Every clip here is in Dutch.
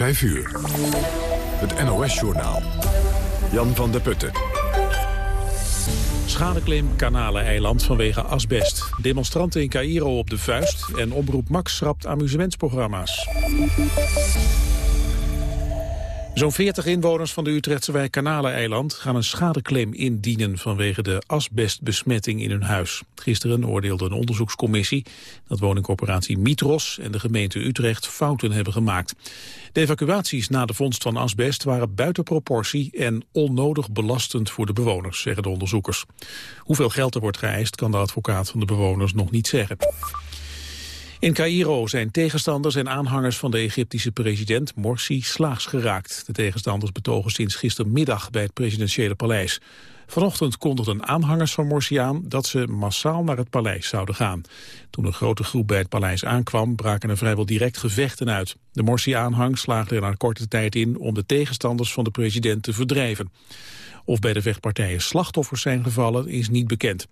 5 uur. Het NOS-journaal. Jan van der Putten. Schadeclaim Kanaleneiland vanwege asbest. Demonstranten in Cairo op de vuist en oproep Max schrapt amusementsprogramma's. Zo'n 40 inwoners van de Utrechtse wijk Kanaleneiland gaan een schadeclaim indienen vanwege de asbestbesmetting in hun huis. Gisteren oordeelde een onderzoekscommissie dat woningcorporatie Mitros en de gemeente Utrecht fouten hebben gemaakt. De evacuaties na de vondst van asbest waren buiten proportie en onnodig belastend voor de bewoners, zeggen de onderzoekers. Hoeveel geld er wordt geëist kan de advocaat van de bewoners nog niet zeggen. In Cairo zijn tegenstanders en aanhangers van de Egyptische president Morsi slaags geraakt. De tegenstanders betogen sinds gistermiddag bij het presidentiële paleis. Vanochtend kondigden aanhangers van Morsi aan dat ze massaal naar het paleis zouden gaan. Toen een grote groep bij het paleis aankwam, braken er vrijwel direct gevechten uit. De Morsi-aanhang slaagde er na korte tijd in om de tegenstanders van de president te verdrijven. Of bij de vechtpartijen slachtoffers zijn gevallen, is niet bekend.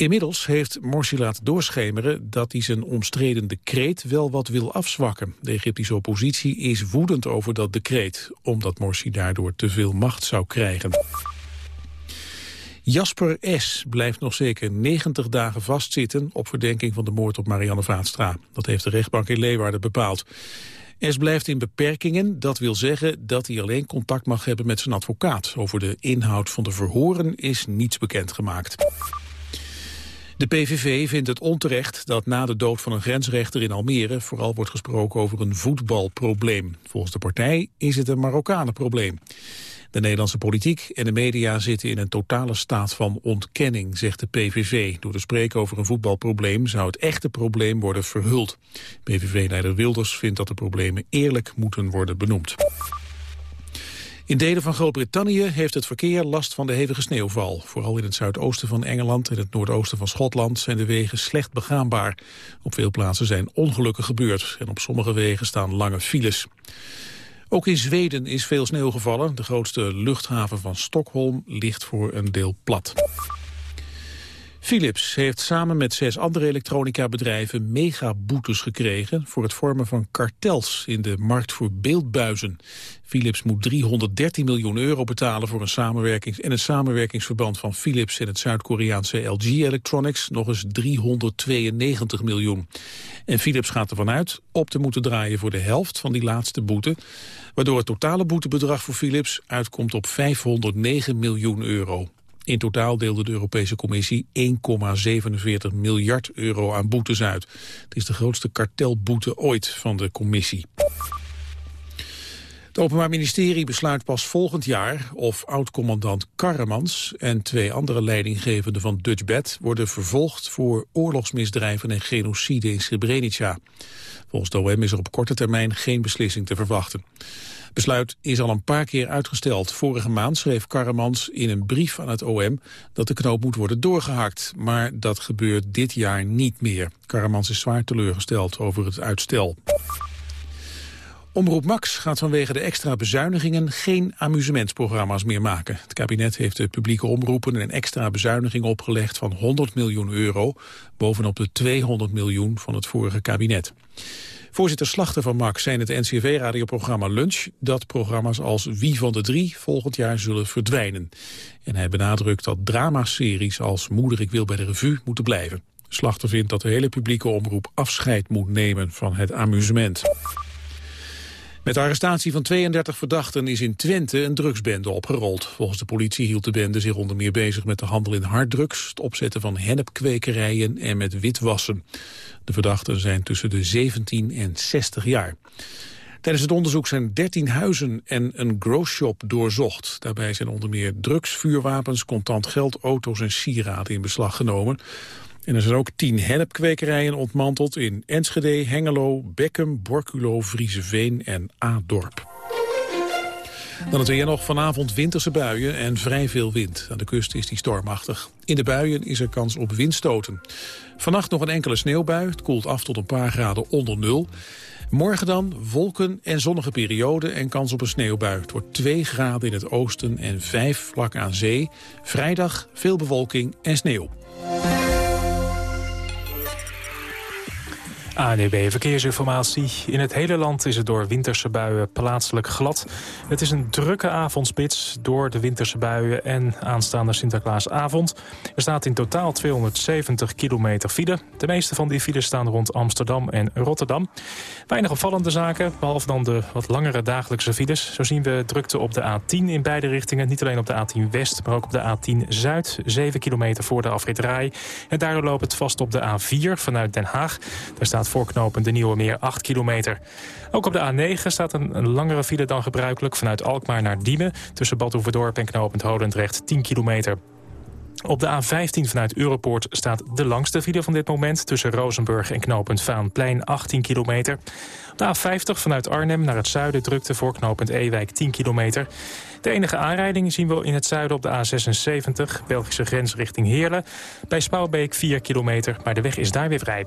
Inmiddels heeft Morsi laten doorschemeren dat hij zijn omstreden decreet wel wat wil afzwakken. De Egyptische oppositie is woedend over dat decreet, omdat Morsi daardoor te veel macht zou krijgen. Jasper S. blijft nog zeker 90 dagen vastzitten op verdenking van de moord op Marianne Vaatstra. Dat heeft de rechtbank in Leeuwarden bepaald. S blijft in beperkingen, dat wil zeggen dat hij alleen contact mag hebben met zijn advocaat. Over de inhoud van de verhoren is niets bekendgemaakt. De PVV vindt het onterecht dat na de dood van een grensrechter in Almere vooral wordt gesproken over een voetbalprobleem. Volgens de partij is het een Marokkanenprobleem. De Nederlandse politiek en de media zitten in een totale staat van ontkenning, zegt de PVV. Door te spreken over een voetbalprobleem zou het echte probleem worden verhuld. PVV-leider Wilders vindt dat de problemen eerlijk moeten worden benoemd. In delen van Groot-Brittannië heeft het verkeer last van de hevige sneeuwval. Vooral in het zuidoosten van Engeland en het noordoosten van Schotland zijn de wegen slecht begaanbaar. Op veel plaatsen zijn ongelukken gebeurd en op sommige wegen staan lange files. Ook in Zweden is veel sneeuw gevallen. De grootste luchthaven van Stockholm ligt voor een deel plat. Philips heeft samen met zes andere elektronica-bedrijven megaboetes gekregen voor het vormen van kartels in de markt voor beeldbuizen. Philips moet 313 miljoen euro betalen voor een samenwerkings- en het samenwerkingsverband van Philips en het Zuid-Koreaanse LG Electronics nog eens 392 miljoen. En Philips gaat ervan uit op te moeten draaien voor de helft van die laatste boete, waardoor het totale boetebedrag voor Philips uitkomt op 509 miljoen euro. In totaal deelde de Europese Commissie 1,47 miljard euro aan boetes uit. Het is de grootste kartelboete ooit van de Commissie. Het Openbaar Ministerie besluit pas volgend jaar of oud-commandant Karremans en twee andere leidinggevenden van Dutchbed worden vervolgd voor oorlogsmisdrijven en genocide in Srebrenica. Volgens de OM is er op korte termijn geen beslissing te verwachten besluit is al een paar keer uitgesteld. Vorige maand schreef Karremans in een brief aan het OM dat de knoop moet worden doorgehakt. Maar dat gebeurt dit jaar niet meer. Karremans is zwaar teleurgesteld over het uitstel. Omroep Max gaat vanwege de extra bezuinigingen geen amusementsprogramma's meer maken. Het kabinet heeft de publieke omroepen een extra bezuiniging opgelegd van 100 miljoen euro, bovenop de 200 miljoen van het vorige kabinet. Voorzitter Slachter van Max zei in het NCV-radioprogramma Lunch... dat programma's als Wie van de Drie volgend jaar zullen verdwijnen. En hij benadrukt dat dramaseries als Moeder ik wil bij de revue moeten blijven. Slachter vindt dat de hele publieke omroep afscheid moet nemen van het amusement. Met de arrestatie van 32 verdachten is in Twente een drugsbende opgerold. Volgens de politie hield de bende zich onder meer bezig met de handel in harddrugs, het opzetten van hennepkwekerijen en met witwassen. De verdachten zijn tussen de 17 en 60 jaar. Tijdens het onderzoek zijn 13 huizen en een growshop doorzocht. Daarbij zijn onder meer drugs, vuurwapens, contant geld, auto's en sieraden in beslag genomen. En er zijn ook tien hennepkwekerijen ontmanteld in Enschede, Hengelo, Bekkum, Borculo, Vriezeveen en Adorp. Dan het weer nog vanavond winterse buien en vrij veel wind. Aan de kust is die stormachtig. In de buien is er kans op windstoten. Vannacht nog een enkele sneeuwbui. Het koelt af tot een paar graden onder nul. Morgen dan wolken en zonnige periode en kans op een sneeuwbui. Het wordt 2 graden in het oosten en 5 vlak aan zee. Vrijdag veel bewolking en sneeuw. ANEB Verkeersinformatie. In het hele land is het door winterse buien plaatselijk glad. Het is een drukke avondspits door de winterse buien en aanstaande Sinterklaasavond. Er staat in totaal 270 kilometer file. De meeste van die files staan rond Amsterdam en Rotterdam. Weinig opvallende zaken, behalve dan de wat langere dagelijkse files. Zo zien we drukte op de A10 in beide richtingen. Niet alleen op de A10 West, maar ook op de A10 Zuid. 7 kilometer voor de afrit Rai. En daardoor loopt het vast op de A4 vanuit Den Haag. Daar staat voorknopend de Nieuwe Meer 8 kilometer. Ook op de A9 staat een, langere file dan gebruikelijk... vanuit Alkmaar naar Diemen. Tussen Bad Oeverdorp en knopend Holendrecht 10 kilometer. Op de A15 vanuit Europoort staat de langste file van dit moment... tussen Rozenburg en knooppunt Vaanplein 18 kilometer. Op de A50 vanuit Arnhem naar het zuiden drukte voor knooppunt Ewijk 10 kilometer. De enige aanrijding zien we in het zuiden op de A76... Belgische grens richting Heerlen. Bij Spouwbeek 4 kilometer, maar de weg is daar weer vrij.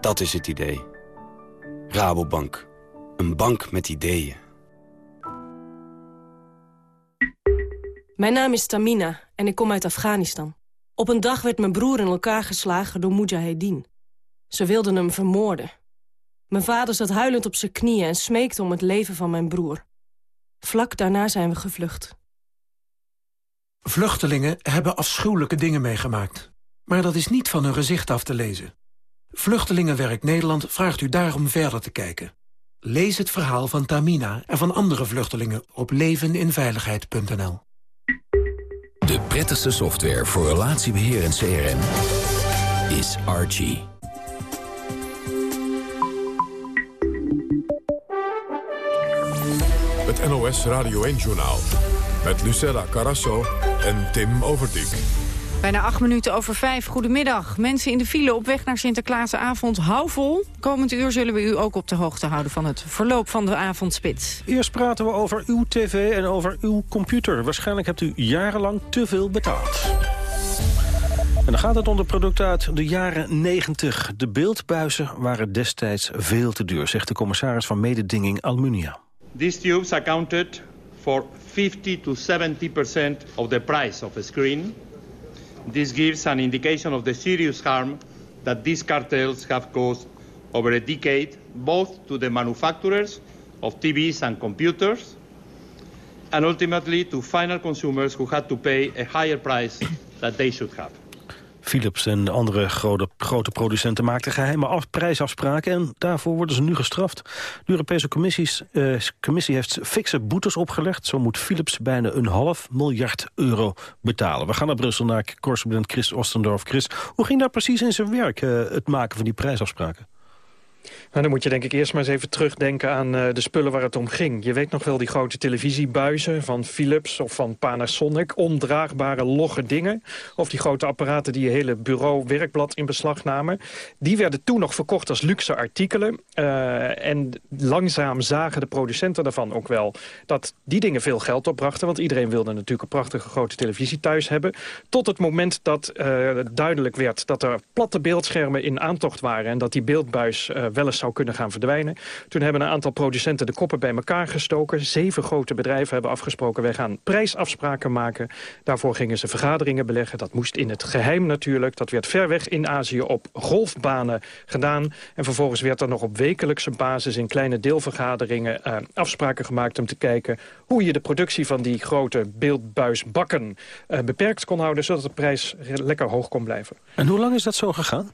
Dat is het idee. Rabobank. Een bank met ideeën. Mijn naam is Tamina en ik kom uit Afghanistan. Op een dag werd mijn broer in elkaar geslagen door Mujahedin. Ze wilden hem vermoorden. Mijn vader zat huilend op zijn knieën en smeekte om het leven van mijn broer. Vlak daarna zijn we gevlucht. Vluchtelingen hebben afschuwelijke dingen meegemaakt. Maar dat is niet van hun gezicht af te lezen. Vluchtelingenwerk Nederland vraagt u daarom verder te kijken. Lees het verhaal van Tamina en van andere vluchtelingen op leveninveiligheid.nl. De prettigste software voor relatiebeheer en CRM is Archie. Het NOS Radio 1-journaal met Lucella Carasso en Tim Overdijk. Bijna acht minuten over vijf. Goedemiddag. Mensen in de file op weg naar Sinterklaasavond. Hou vol. Komend uur zullen we u ook op de hoogte houden van het verloop van de avondspits. Eerst praten we over uw tv en over uw computer. Waarschijnlijk hebt u jarenlang te veel betaald. En dan gaat het om de producten uit de jaren 90. De beeldbuizen waren destijds veel te duur, zegt de commissaris van mededinging Almunia. These tubes accounted for 50 to 70 percent of the price of a screen This gives an indication of the serious harm that these cartels have caused over a decade, both to the manufacturers of TVs and computers, and ultimately to final consumers who had to pay a higher price that they should have. Philips en andere grote, grote producenten maakten geheime af, prijsafspraken... en daarvoor worden ze nu gestraft. De Europese eh, commissie heeft fikse boetes opgelegd. Zo moet Philips bijna een half miljard euro betalen. We gaan naar Brussel naar correspondent Chris Ostendorf. Chris, hoe ging daar precies in zijn werk, eh, het maken van die prijsafspraken? Nou, dan moet je denk ik eerst maar eens even terugdenken aan uh, de spullen waar het om ging. Je weet nog wel die grote televisiebuizen van Philips of van Panasonic. Ondraagbare, logge dingen. Of die grote apparaten die je hele bureau werkblad in beslag namen. Die werden toen nog verkocht als luxe artikelen. Uh, en langzaam zagen de producenten daarvan ook wel dat die dingen veel geld opbrachten. Want iedereen wilde natuurlijk een prachtige grote televisie thuis hebben. Tot het moment dat uh, duidelijk werd dat er platte beeldschermen in aantocht waren. En dat die beeldbuis wel eens zou kunnen gaan verdwijnen. Toen hebben een aantal producenten de koppen bij elkaar gestoken. Zeven grote bedrijven hebben afgesproken, wij gaan prijsafspraken maken. Daarvoor gingen ze vergaderingen beleggen. Dat moest in het geheim natuurlijk. Dat werd ver weg in Azië op golfbanen gedaan. En vervolgens werd er nog op wekelijkse basis in kleine deelvergaderingen uh, afspraken gemaakt om te kijken hoe je de productie van die grote beeldbuisbakken uh, beperkt kon houden, zodat de prijs lekker hoog kon blijven. En hoe lang is dat zo gegaan?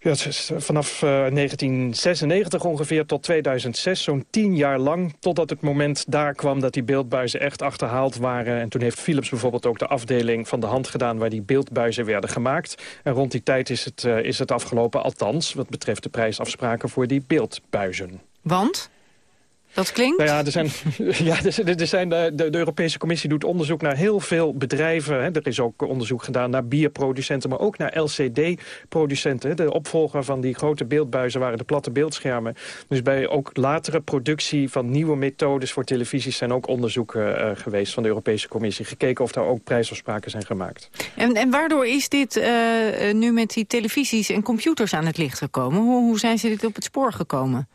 Ja, vanaf uh, 1996 ongeveer tot 2006, zo'n tien jaar lang... totdat het moment daar kwam dat die beeldbuizen echt achterhaald waren. En toen heeft Philips bijvoorbeeld ook de afdeling van de hand gedaan... waar die beeldbuizen werden gemaakt. En rond die tijd is het, uh, is het afgelopen, althans... wat betreft de prijsafspraken voor die beeldbuizen. Want? Dat klinkt? Nou ja, er zijn, ja, er, er zijn de, de, Europese Commissie doet onderzoek naar heel veel bedrijven. Hè. Er is ook onderzoek gedaan naar bierproducenten, maar ook naar LCD-producenten. De opvolger van die grote beeldbuizen waren de platte beeldschermen. Dus bij ook latere productie van nieuwe methodes voor televisies... zijn ook onderzoeken uh, geweest van de Europese Commissie. Gekeken of daar ook prijsafspraken zijn gemaakt. En, en waardoor is dit uh, nu met die televisies en computers aan het licht gekomen? Hoe, hoe zijn ze dit op het spoor gekomen?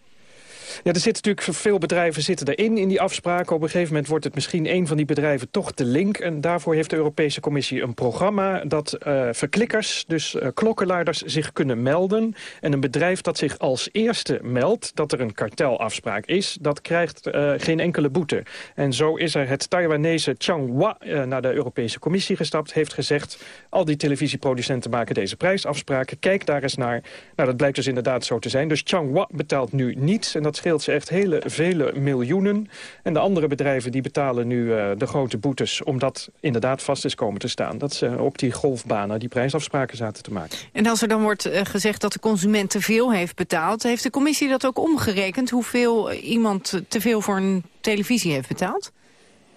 Ja, er zitten natuurlijk veel bedrijven zitten erin in die afspraken. Op een gegeven moment wordt het misschien een van die bedrijven toch de link. En daarvoor heeft de Europese Commissie een programma dat uh, verklikkers, dus uh, klokkenluiders, zich kunnen melden. En een bedrijf dat zich als eerste meldt dat er een kartelafspraak is, dat krijgt uh, geen enkele boete. En zo is er het Taiwanese Changhua naar de Europese Commissie gestapt, heeft gezegd, al die televisieproducenten maken deze prijsafspraken, kijk daar eens naar. Nou, dat blijkt dus inderdaad zo te zijn. Dus Changhua betaalt nu niets en dat scheelt ze echt hele vele miljoenen. En de andere bedrijven die betalen nu uh, de grote boetes... omdat inderdaad vast is komen te staan... dat ze op die golfbanen die prijsafspraken zaten te maken. En als er dan wordt uh, gezegd dat de consument te veel heeft betaald... heeft de commissie dat ook omgerekend... hoeveel iemand te veel voor een televisie heeft betaald?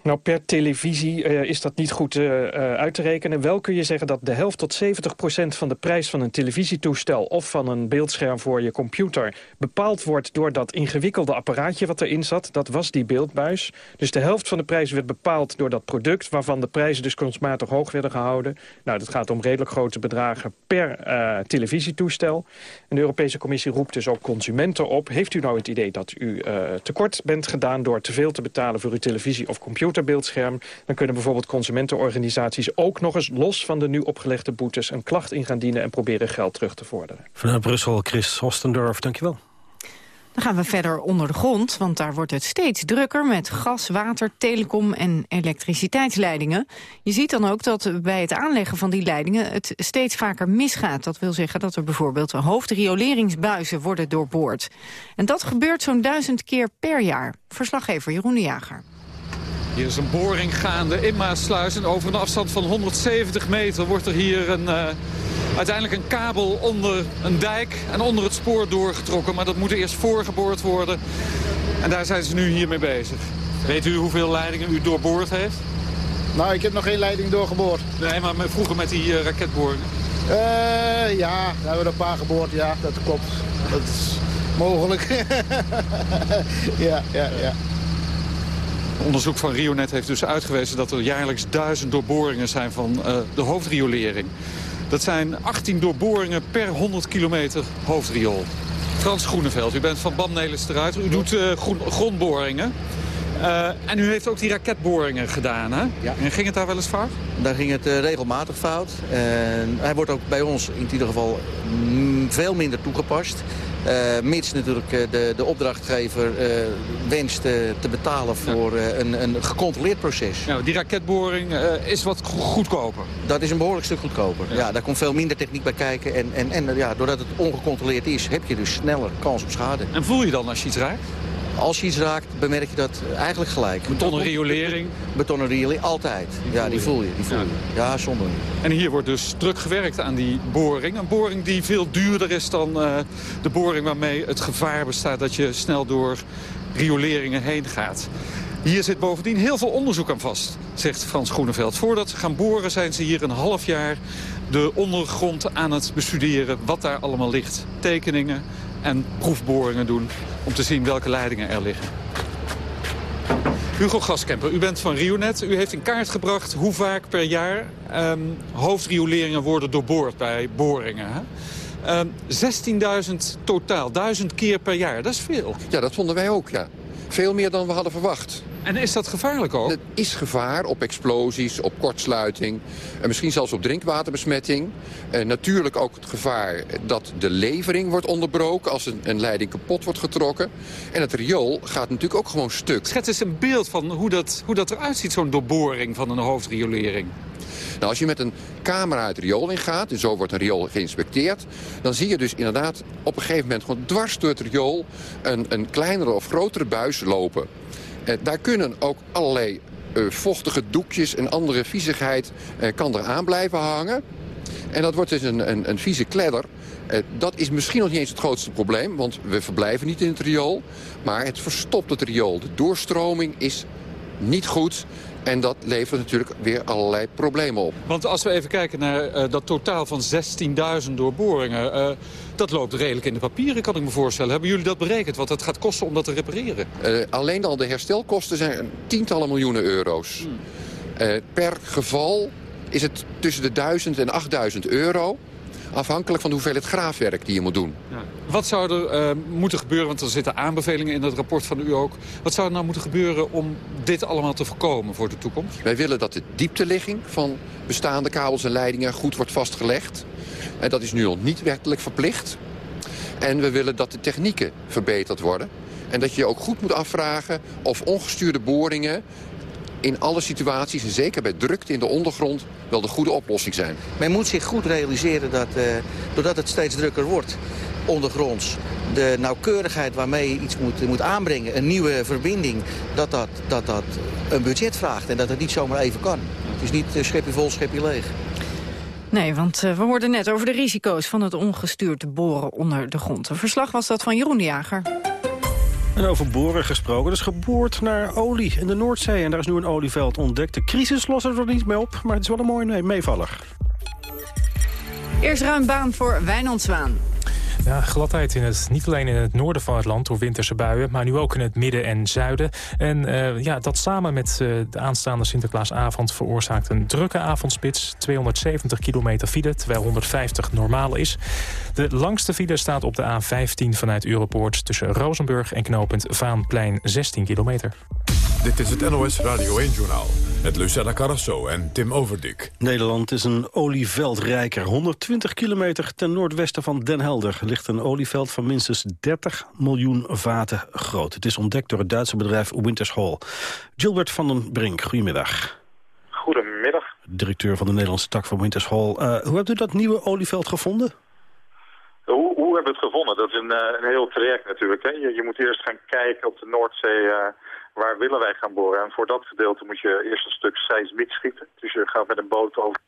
Nou, per televisie uh, is dat niet goed uh, uh, uit te rekenen. Wel kun je zeggen dat de helft tot 70 procent van de prijs van een televisietoestel... of van een beeldscherm voor je computer bepaald wordt... door dat ingewikkelde apparaatje wat erin zat. Dat was die beeldbuis. Dus de helft van de prijs werd bepaald door dat product... waarvan de prijzen dus kunstmatig hoog werden gehouden. Nou, dat gaat om redelijk grote bedragen per televisietoestel. En de Europese Commissie roept dus ook consumenten op. Heeft u nou het idee dat u tekort bent gedaan... door te veel te betalen voor uw televisie of computer? Computerbeeldscherm... dan kunnen bijvoorbeeld consumentenorganisaties ook nog eens los van de nu opgelegde boetes... een klacht in gaan dienen en proberen geld terug te vorderen. Vanuit Brussel, Chris Hostendorf, dankjewel. Dan gaan we verder onder de grond, want daar wordt het steeds drukker... met gas, water, telecom en elektriciteitsleidingen. Je ziet dan ook dat bij het aanleggen van die leidingen... het steeds vaker misgaat. Dat wil zeggen dat er bijvoorbeeld hoofdrioleringsbuizen worden doorboord. En dat gebeurt zo'n duizend keer per jaar. Verslaggever Jeroen de Jager. Hier is een boring gaande in Maasluis. En over een afstand van 170 meter wordt er hier een, uh, uiteindelijk een kabel onder een dijk en onder het spoor doorgetrokken. Maar dat moet eerst voorgeboord worden. En daar zijn ze nu hiermee bezig. Weet u hoeveel leidingen u doorboord heeft? Nou, ik heb nog geen leiding doorgeboord. Nee, maar vroeger met die uh, raketboringen? Uh, ja, we hebben er een paar geboord, ja, dat klopt. Dat is mogelijk. ja, ja, ja. Onderzoek van Rionet heeft dus uitgewezen dat er jaarlijks duizend doorboringen zijn van uh, de hoofdriolering. Dat zijn 18 doorboringen per 100 kilometer hoofdriool. Frans Groeneveld, u bent van BAM Nelis eruit. U doet uh, grondboringen. Uh, en u heeft ook die raketboringen gedaan, hè? Ja. En ging het daar wel eens fout? Daar ging het uh, regelmatig fout. En hij wordt ook bij ons in ieder geval veel minder toegepast. Uh, mits natuurlijk de, de opdrachtgever wenst te betalen voor ja. een, een gecontroleerd proces. Nou, die raketboring is wat goedkoper? Dat is een behoorlijk stuk goedkoper. Ja. ja daar komt veel minder techniek bij kijken. En, en, en ja, doordat het ongecontroleerd is, heb je dus sneller kans op schade. En voel je dan als je iets raakt? Als je iets raakt, bemerk je dat eigenlijk gelijk. Betonnen riolering? Betonnen riolering, altijd. Die ja, die voel je. Die voel je. Ja, zonder. En hier wordt dus druk gewerkt aan die boring. Een boring die veel duurder is dan uh, de boring waarmee het gevaar bestaat... dat je snel door rioleringen heen gaat. Hier zit bovendien heel veel onderzoek aan vast, zegt Frans Groeneveld. Voordat ze gaan boren zijn ze hier een half jaar de ondergrond aan het bestuderen... wat daar allemaal ligt. Tekeningen, en proefboringen doen om te zien welke leidingen er liggen. Hugo Gaskemper, u bent van Rionet. U heeft in kaart gebracht hoe vaak per jaar um, hoofdrioleringen worden doorboord bij boringen. Hè? 16.000 totaal, 1000 keer per jaar, dat is veel. Ja, dat vonden wij ook, ja. Veel meer dan we hadden verwacht. En is dat gevaarlijk ook? Het is gevaar op explosies, op kortsluiting... en misschien zelfs op drinkwaterbesmetting. En natuurlijk ook het gevaar dat de levering wordt onderbroken... als een, een leiding kapot wordt getrokken. En het riool gaat natuurlijk ook gewoon stuk. Schets eens een beeld van hoe dat, hoe dat eruit ziet, zo'n doorboring van een hoofdriolering. Nou, als je met een camera het riool ingaat, en zo wordt een riool geïnspecteerd... dan zie je dus inderdaad op een gegeven moment gewoon dwars door het riool... een, een kleinere of grotere buis lopen. Eh, daar kunnen ook allerlei eh, vochtige doekjes en andere viezigheid eh, kan er aan blijven hangen. En dat wordt dus een, een, een vieze kledder. Dat is misschien nog niet eens het grootste probleem, want we verblijven niet in het riool. Maar het verstopt het riool. De doorstroming is niet goed. En dat levert natuurlijk weer allerlei problemen op. Want als we even kijken naar uh, dat totaal van 16.000 doorboringen... Uh, dat loopt redelijk in de papieren, kan ik me voorstellen. Hebben jullie dat berekend, wat het gaat kosten om dat te repareren? Uh, alleen al de herstelkosten zijn tientallen miljoenen euro's. Hmm. per geval is het tussen de 1000 en 8000 euro... afhankelijk van de hoeveelheid graafwerk die je moet doen. Ja. Wat zou er uh, moeten gebeuren, want er zitten aanbevelingen in dat rapport van u ook. Wat zou er nou moeten gebeuren om dit allemaal te voorkomen voor de toekomst? Wij willen dat de diepteligging van bestaande kabels en leidingen goed wordt vastgelegd. En dat is nu al niet wettelijk verplicht. En we willen dat de technieken verbeterd worden. En dat je ook goed moet afvragen of ongestuurde boringen in alle situaties, en zeker bij drukte in de ondergrond, wel de goede oplossing zijn. Men moet zich goed realiseren dat, uh, doordat het steeds drukker wordt ondergronds, de nauwkeurigheid waarmee je iets moet, moet aanbrengen, een nieuwe verbinding, dat dat, dat dat een budget vraagt en dat het niet zomaar even kan. Het is niet schepje vol, schepje leeg. Nee, want uh, we hoorden net over de risico's van het ongestuurd boren onder de grond. Een verslag was dat van Jeroen de Jager. En over boren gesproken. Er is geboord naar olie in de Noordzee. En daar is nu een olieveld ontdekt. De crisis lost er niet mee op, maar het is wel een mooi meevaller. Eerst ruim baan voor Wijnand Zwaan. Ja, gladheid in het, niet alleen in het noorden van het land door winterse buien... maar nu ook in het midden en zuiden. En uh, ja, dat samen met uh, de aanstaande Sinterklaasavond veroorzaakt een drukke avondspits. 270 kilometer file, terwijl 150 normaal is. De langste file staat op de A15 vanuit Europoort... tussen Rozenburg en knooppunt Vaanplein 16 kilometer. Dit is het NOS Radio 1-journaal met Lucella Carrasso en Tim Overdik. Nederland is een olieveldrijker. 120 kilometer ten noordwesten van Den Helder ligt een olieveld van minstens 30 miljoen vaten groot. Het is ontdekt door het Duitse bedrijf Wintershall. Gilbert van den Brink, goedemiddag. Goedemiddag. Directeur van de Nederlandse tak van Wintershall. Uh, hoe hebt u dat nieuwe olieveld gevonden? Hoe, hoe hebben we het gevonden? Dat is een, uh, een heel traject natuurlijk. Hè? Je, je, moet eerst gaan kijken op de Noordzee... Uh, waar willen wij gaan boren? En voor dat gedeelte moet je eerst een stuk seismiek schieten. Dus je gaat met een boot over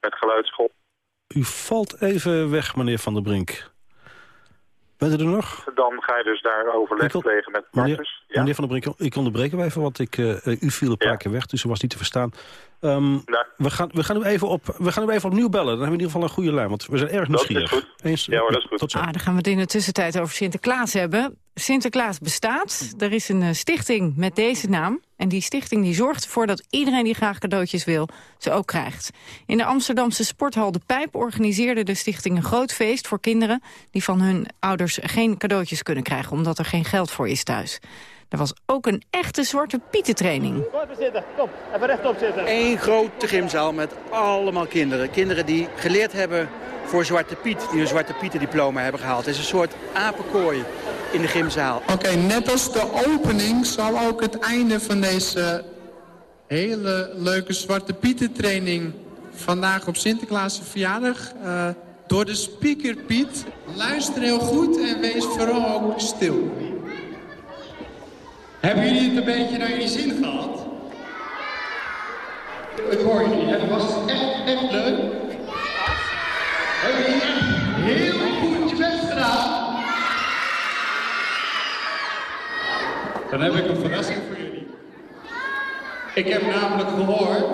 met geluidsgolf. U valt even weg, meneer Van der Brink. Bent u er nog? Dan ga je dus daar overleg kon... plegen met partners. Meneer, ja? meneer Van der Brink, ik onderbreek hem even, want ik, uh, u viel een paar ja. keer weg, dus u was niet te verstaan. Um, nou. we, gaan, we, gaan u even op, we gaan u even opnieuw bellen, dan hebben we in ieder geval een goede lijn, want we zijn erg nieuwsgierig. Dat is goed. Eens, ja, hoor, dat is goed. Tot zo. Ah, dan gaan we het in de tussentijd over Sinterklaas hebben. Sinterklaas bestaat. Er is een stichting met deze naam. En die stichting die zorgt ervoor dat iedereen die graag cadeautjes wil, ze ook krijgt. In de Amsterdamse sporthal De Pijp organiseerde de stichting een groot feest voor kinderen die van hun ouders geen cadeautjes kunnen krijgen, omdat er geen geld voor is thuis. Er was ook een echte zwarte pietentraining. Kom even zitten, kom, even rechtop zitten. Eén grote gymzaal met allemaal kinderen. Kinderen die geleerd hebben voor Zwarte Piet, die een Zwarte Pieten diploma hebben gehaald. Het is een soort apenkooi in de gymzaal. Oké, okay, net als de opening zal ook het einde van deze hele leuke Zwarte Pieten training vandaag op Sinterklaas' verjaardag uh, door de speaker Piet. Luister heel goed en wees vooral ook stil. Hebben jullie het een beetje naar jullie zin gehad? Ik hoor jullie, het was echt, echt leuk. Hebben jullie echt heel goed je best? Dan heb ik een verrassing voor jullie. Ik heb namelijk gehoord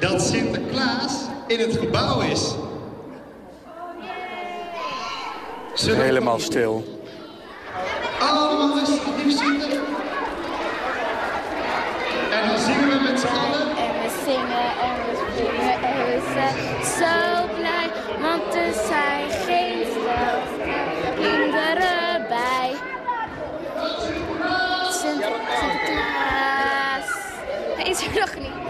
dat Sinterklaas in het gebouw is. Helemaal stil. Ademhalingen alsjeblieft zitten. En dan zingen we met z'n allen. En we zingen en we zingen en we zijn zo blij, want er zijn geen kinderen bij. Sinterklaas. Hij is er nog niet.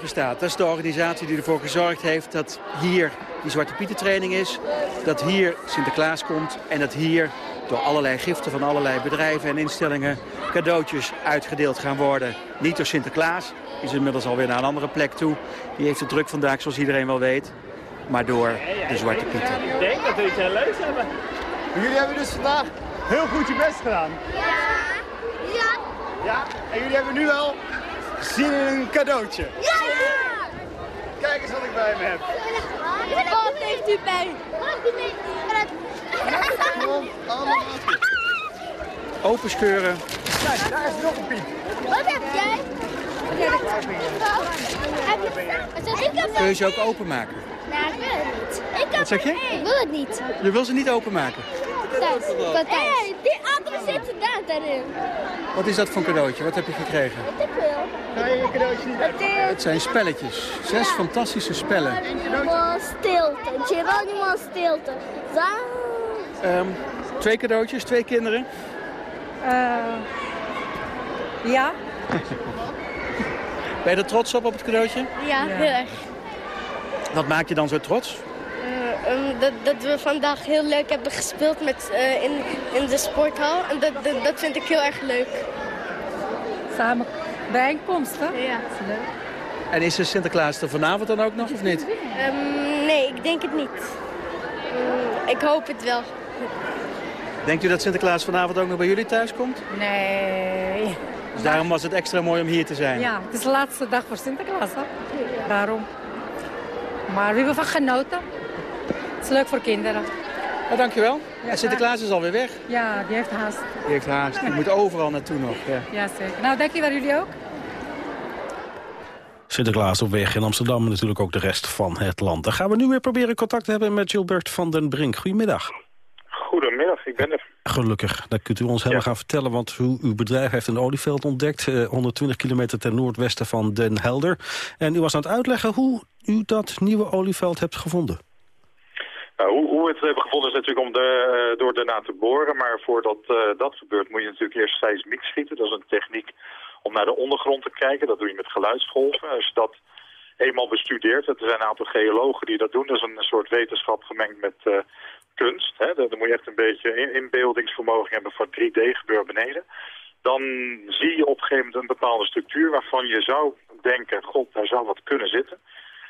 Bestaat. Dat is de organisatie die ervoor gezorgd heeft dat hier die Zwarte Pieten training is. Dat hier Sinterklaas komt en dat hier door allerlei giften van allerlei bedrijven en instellingen cadeautjes uitgedeeld gaan worden. Niet door Sinterklaas, die is inmiddels alweer naar een andere plek toe. Die heeft het druk vandaag, zoals iedereen wel weet. Maar door de Zwarte Pieten. Ik denk dat we iets heel leuks hebben. Jullie hebben dus vandaag heel goed je best gedaan. Ja. Ja. Ja, en jullie hebben nu wel zin in een cadeautje. Ja! Kijk eens wat ik bij me heb. Wat heeft u bij? Openscheuren. Kijk, daar is nog een piep. Wat heb jij? Kun je ze ook openmaken? Nee, ik wil het niet. Ik heb Wat zeg je? Ik wil het niet. Je wil ze niet openmaken. Thuis. Hé, hey, die andere zitten daar daarin. Wat is dat voor een cadeautje? Wat heb je gekregen? Ik wil. Ga je je cadeautje niet Het zijn spelletjes. Zes fantastische spellen. Geronimo stilte. Geronimo stilte. Zo. Ehm, twee cadeautjes, twee kinderen. ja. Ben je er trots op, op het cadeautje? Ja, heel erg. Wat maakt je dan zo trots? Eh, ehm, dat, dat we vandaag heel leuk hebben gespeeld met, eh, in, in de sporthal. En dat, dat, dat vind ik heel erg leuk. Samen bijeenkomst, hè? Ja. En is er Sinterklaas er vanavond dan ook nog, of niet? Ehm, nee, ik denk het niet. Mm, ik hoop het wel. Denkt u dat Sinterklaas vanavond ook nog bij jullie thuis komt? Nee. Dus daarom was het extra mooi om hier te zijn. Ja, het is de laatste dag voor Sinterklaas, hè? Daarom. Maar we hebben van genoten. Het is leuk voor kinderen. Ja, dankjewel. en Sinterklaas is alweer weg. Ja, die heeft haast. Die heeft haast. Die moet overal naartoe nog. Ja. Ja, zeker. Nou, dankjewel jullie ook. Sinterklaas op weg in Amsterdam en natuurlijk ook de rest van het land. Dan gaan we nu weer proberen contact te hebben met Gilbert van den Brink. Goedemiddag. Goedemiddag, ik ben er. Gelukkig, dat kunt u ons helemaal gaan vertellen, want uw, uw bedrijf heeft een olieveld ontdekt, eh, 120 kilometer ten noordwesten van Den Helder. En u was aan het uitleggen hoe u dat nieuwe olieveld hebt gevonden. Nou, hoe, hoe het hebben gevonden is natuurlijk om de, eh, door daarna te boren. Maar voordat eh, dat gebeurt moet je natuurlijk eerst seismiek schieten. Dat is een techniek om naar de ondergrond te kijken. Dat doe je met geluidsgolven. Als je dat eenmaal bestudeert, er zijn een aantal geologen die dat doen. Dat is een soort wetenschap gemengd met eh, kunst. Hè. Dan moet je echt een beetje in- inbeeldingsvermogen hebben voor 3D gebeur beneden. Dan zie je op een gegeven moment een bepaalde structuur waarvan je zou denken, god, daar zou wat kunnen zitten.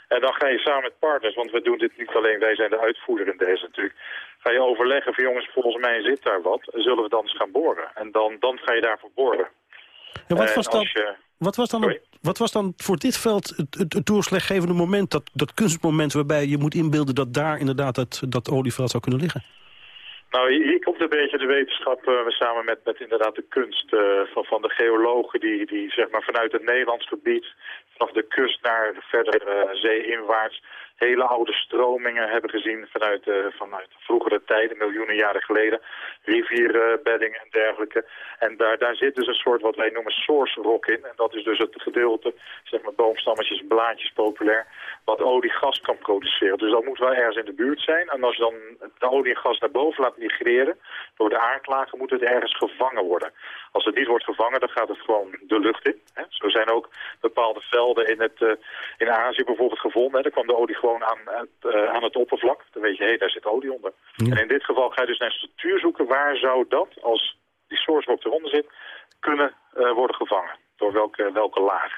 En dan ga je samen met partners, want we doen dit niet alleen, wij zijn de uitvoerder in deze natuurlijk. Ga je overleggen van jongens, volgens mij zit daar wat, zullen we dan eens gaan boren? En dan, dan ga je daarvoor boren. En wat, was dan, je- wat, was dan, wat was dan voor dit veld het, het, het doorslaggevende moment, dat, dat kunstmoment waarbij je moet inbeelden dat daar inderdaad dat, dat olieveld zou kunnen liggen? Nou, hier hier komt een beetje de wetenschap eh, samen met, met inderdaad de kunst eh, van, van de geologen die, die zeg maar vanuit het Nederlands gebied, vanaf de kust naar verder eh, zeeinwaarts, hele oude stromingen hebben gezien vanuit, eh, vanuit vroegere tijden, miljoenen jaren geleden, rivierbeddingen en dergelijke. En daar, daar zit dus een soort wat wij noemen source rock in. En dat is dus het gedeelte, zeg maar boomstammetjes, blaadjes populair, wat olie gas kan produceren. Dus dat moet wel ergens in de buurt zijn. En als je dan de olie en gas naar boven laat migreren, door de aardlagen, moet het ergens gevangen worden. Als het niet wordt gevangen, dan gaat het gewoon de lucht in. Hè. Zo zijn ook bepaalde velden in, het, eh, in Azië bijvoorbeeld gevonden. Hè. Daar kwam de olie gewoon aan, het, eh, aan het oppervlak. Dan weet je, hé, daar zit olie onder. En in dit geval ga je dus naar structuur zoeken. Waar zou dat, als die source rock eronder zit, kunnen eh, worden gevangen? Door welke, welke laag?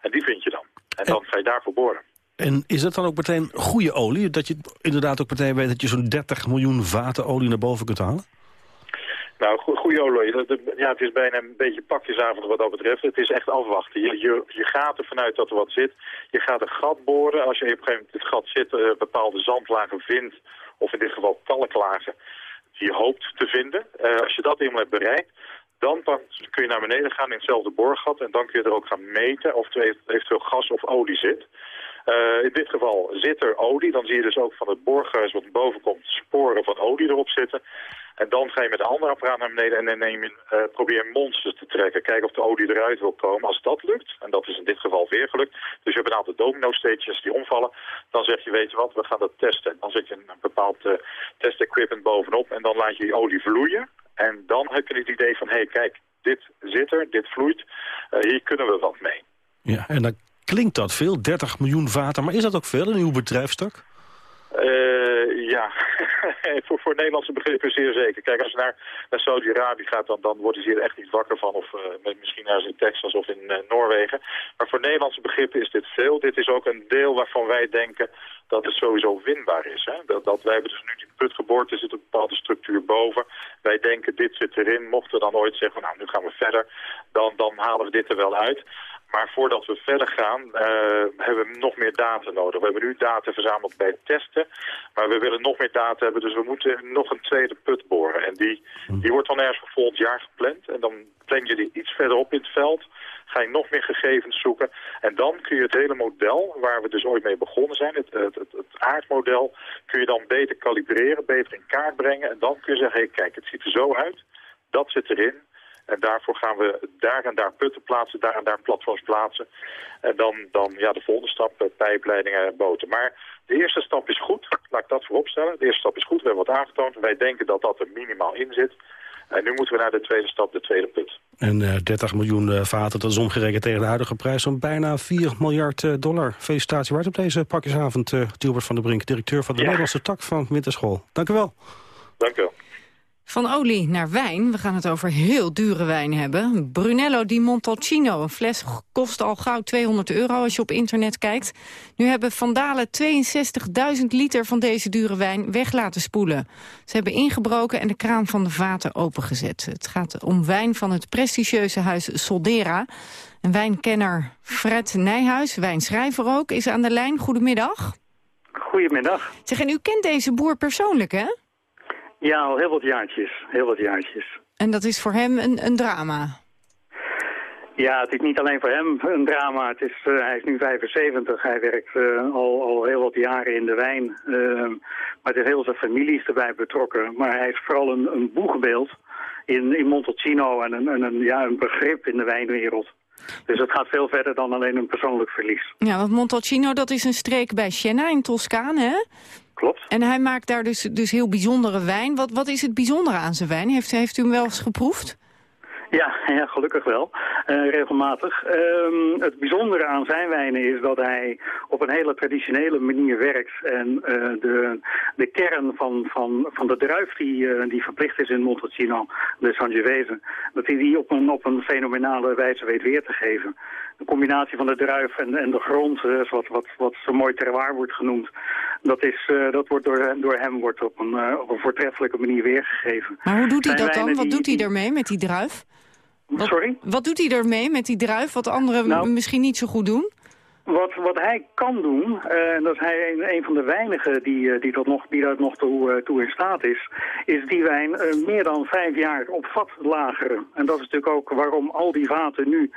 En die vind je dan. En dan ga je daarvoor boren. En is dat dan ook meteen goede olie? Dat je inderdaad ook meteen weet dat je zo'n 30 miljoen vaten olie naar boven kunt halen? Nou, go- goede dat- Ja, het is bijna een beetje pakjesavond wat dat betreft. Het is echt afwachten. Je, je, gaat er vanuit dat er wat zit. Je gaat een gat boren. Als je op een gegeven moment dit gat zit, eh, bepaalde zandlagen vindt, of in dit geval kalklagen, die je hoopt te vinden. Eh, als je dat eenmaal hebt bereikt, dan kun je naar beneden gaan in hetzelfde boorgat. En dan kun je er ook gaan meten of er even- eventueel gas of olie zit. Eh, in dit geval zit er olie. Dan zie je dus ook van het boorgruis wat boven komt sporen van olie erop zitten. En dan ga je met een ander apparaat naar beneden en dan neem je, eh, probeer monsters te trekken. Kijken of de olie eruit wil komen. Als dat lukt, en dat is in dit geval weer gelukt, dus je hebt een aantal domino-steetjes die omvallen, dan zeg je, weet je wat, we gaan dat testen. Dan zet je een bepaald eh, testequipment bovenop en dan laat je die olie vloeien. En dan heb je het idee van, hé hey, kijk, dit zit er, dit vloeit, hier kunnen we wat mee. Ja, en dan klinkt dat veel, 30 miljoen vaten. Maar is dat ook veel in uw bedrijfstak? Uh, ja, voor, voor Nederlandse begrippen zeer zeker. Kijk, als je naar, naar Saudi-Arabië gaat, dan, dan worden ze hier echt niet wakker van. Of uh, misschien naar in Texas of in uh, Noorwegen. Maar voor Nederlandse begrippen is dit veel. Dit is ook een deel waarvan wij denken dat het sowieso winbaar is. Hè? Dat, dat wij hebben dus nu die put geboord, er zit een bepaalde structuur boven. Wij denken, dit zit erin. Mochten we dan ooit zeggen, nou, nu gaan we verder, dan, dan halen we dit er wel uit. Maar voordat we verder gaan, uh, hebben we nog meer data nodig. We hebben nu data verzameld bij het testen, maar we willen nog meer data hebben. Dus we moeten nog een tweede put boren. En die, die wordt dan ergens voor volgend jaar gepland. En dan plan je die iets verderop in het veld. Ga je nog meer gegevens zoeken. En dan kun je het hele model, waar we dus ooit mee begonnen zijn, het, het, het, aardmodel, kun je dan beter kalibreren, beter in kaart brengen. En dan kun je zeggen, hey, kijk, het ziet er zo uit. Dat zit erin. En daarvoor gaan we daar en daar putten plaatsen, daar en daar platforms plaatsen. En dan, dan ja, de volgende stap, eh, pijpleidingen, boten. Maar de eerste stap is goed, laat ik dat vooropstellen. De eerste stap is goed, we hebben wat aangetoond. Wij denken dat dat er minimaal in zit. En nu moeten we naar de tweede stap, de tweede put. En uh, 30 miljoen uh, vaten, dat is omgerekend tegen de huidige prijs van bijna 4 miljard uh, dollar. Felicitatie waard op deze pakjesavond, Gilbert van der Brink, directeur van de ja. Nederlandse tak van Winterschool. Dank u wel. Dank u wel. Van olie naar wijn. We gaan het over heel dure wijn hebben. Brunello di Montalcino. Een fles kost al gauw 200 euro als je op internet kijkt. Nu hebben vandalen 62.000 liter van deze dure wijn weg laten spoelen. Ze hebben ingebroken en de kraan van de vaten opengezet. Het gaat om wijn van het prestigieuze huis Soldera. Een wijnkenner Fred Nijhuis, wijnschrijver ook, is aan de lijn. Goedemiddag. Goedemiddag. Zeg, en u kent deze boer persoonlijk, hè? Ja, al heel wat jaartjes. Heel wat jaartjes. En dat is voor hem een, een drama? Ja, het is niet alleen voor hem een drama. Het is, uh, hij is nu 75. Hij werkt uh, al, al heel wat jaren in de wijn. Uh, maar het is heel zijn familie is erbij betrokken. Maar hij is vooral een, een boegbeeld in, in Montalcino en een, een, ja, een begrip in de wijnwereld. Dus het gaat veel verder dan alleen een persoonlijk verlies. Ja, want Montalcino dat is een streek bij Siena in Toscane, hè? Klopt. En hij maakt daar dus, dus heel bijzondere wijn. Wat, wat is het bijzondere aan zijn wijn? Heeft, heeft u hem wel eens geproefd? Ja, ja gelukkig wel. Uh, regelmatig. Um, het bijzondere aan zijn wijnen is dat hij op een hele traditionele manier werkt. En uh, de, de kern van, van, van de druif die, uh, die verplicht is in Montalcino, de Sangiovese, dat hij die op een, op een fenomenale wijze weet weer te geven. De combinatie van de druif en, en de grond, wat, wat, wat zo mooi terroir wordt genoemd, dat, is, dat wordt door, door hem wordt op, een, op een voortreffelijke manier weergegeven. Maar hoe doet hij dat dan? Wat doet hij ermee met die druif? Wat, Sorry? Wat doet hij ermee met die druif, wat anderen nou, misschien niet zo goed doen? Wat, wat hij kan doen, uh, en dat is hij een, een van de weinigen die, die, dat nog, die daar nog toe, uh, toe in staat is, is die wijn meer dan vijf jaar op vat lageren. En dat is natuurlijk ook waarom al die vaten nu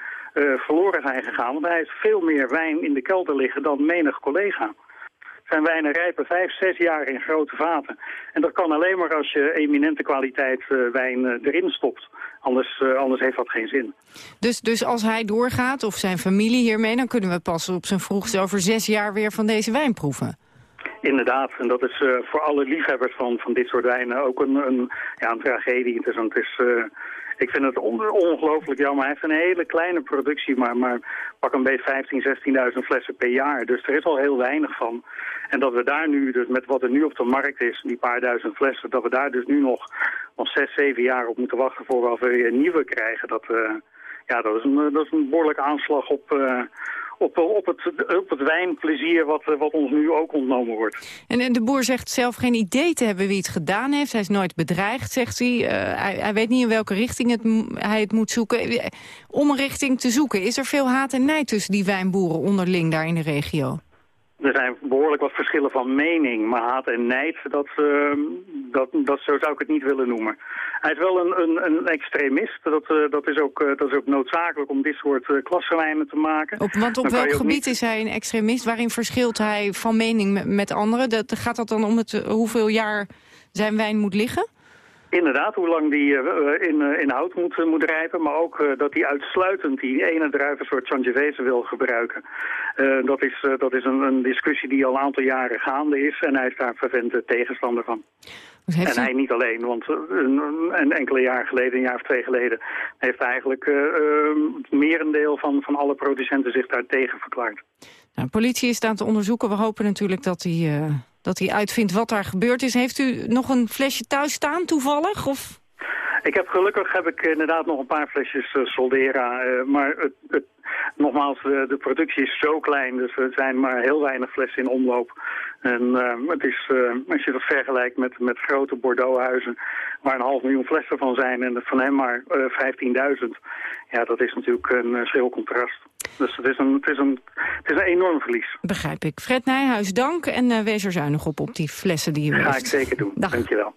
verloren zijn gegaan. Want hij heeft veel meer wijn in de kelder liggen dan menig collega zijn wijnen rijpen vijf, zes jaar in grote vaten. En dat kan alleen maar als je eminente kwaliteit uh, wijn uh, erin stopt. Anders, uh, anders heeft dat geen zin. Dus, dus als hij doorgaat, of zijn familie hiermee... dan kunnen we pas op zijn vroegste over zes jaar weer van deze wijn proeven. Inderdaad, en dat is voor alle liefhebbers van, van dit soort wijnen ook een, een, ja, een tragedie. Het is, het is ik vind het on ongelooflijk jammer. Hij heeft een hele kleine productie, maar, maar pak een beetje 15.000, 16.000 flessen per jaar. Dus er is al heel weinig van. En dat we daar nu, dus met wat er nu op de markt is, die paar duizend flessen, dat we daar dus nu nog, nog zes, zeven jaar op moeten wachten voor we weer nieuwe krijgen. Dat, uh, ja, dat is, een, dat is een behoorlijke aanslag op, uh, op, op, het, op het wijnplezier wat, wat ons nu ook ontnomen wordt. En, en de boer zegt zelf geen idee te hebben wie het gedaan heeft. Hij is nooit bedreigd, zegt hij. Uh, hij, weet niet in welke richting hij het moet zoeken. Om een richting te zoeken, is er veel haat en nijd tussen die wijnboeren onderling daar in de regio? Er zijn behoorlijk wat verschillen van mening, maar haat en nijd, dat, uh, dat, dat, zo zou ik het niet willen noemen. Hij is wel een, een, een extremist, dat, uh, dat, is ook, uh, dat is ook noodzakelijk om dit soort uh, klassenlijnen te maken. Op, want op welk gebied niet... is hij een extremist? Waarin verschilt hij van mening met, met anderen? Dat, gaat dat dan om het, hoeveel jaar zijn wijn moet liggen? Inderdaad, hoe lang die uh, in, uh, in hout moet, moet rijpen, maar ook dat hij uitsluitend die ene druivensoort Sangiovese wil gebruiken. Dat is, dat is een, een, discussie die al een aantal jaren gaande is en hij is daar vervente tegenstander van. En hij niet alleen, want een, een, enkele jaar geleden, een jaar of twee geleden, heeft eigenlijk het merendeel van, van alle producenten zich daar tegen verklaard. Nou, politie is aan het onderzoeken. We hopen natuurlijk dat hij dat hij uitvindt wat daar gebeurd is. Heeft u nog een flesje thuis staan toevallig? Of? Ik heb gelukkig heb ik inderdaad nog een paar flesjes uh, Soldera. Uh, maar het, het, nogmaals, de, de, productie is zo klein, dus er zijn maar heel weinig flessen in omloop. En uh, het is, als je dat vergelijkt met, met grote Bordeauxhuizen, waar een half miljoen flessen van zijn en van hem maar 15.000, ja, dat is natuurlijk een schil contrast. Dus het is, een, het, is een, het is een enorm verlies. Begrijp ik. Fred Nijhuis, dank en wees er zuinig op op die flessen die je Ga ik zeker doen. Dag. Dankjewel.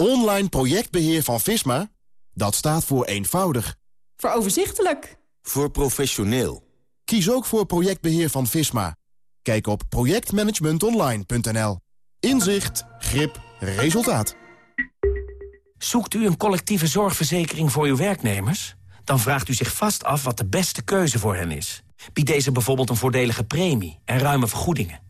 Online projectbeheer van Visma? Dat staat voor eenvoudig. Voor overzichtelijk. Voor professioneel. Kies ook voor projectbeheer van Visma. Kijk op projectmanagementonline.nl. Inzicht, grip, resultaat. Zoekt u een collectieve zorgverzekering voor uw werknemers? Dan vraagt u zich vast af wat de beste keuze voor hen is. Biedt deze bijvoorbeeld een voordelige premie en ruime vergoedingen?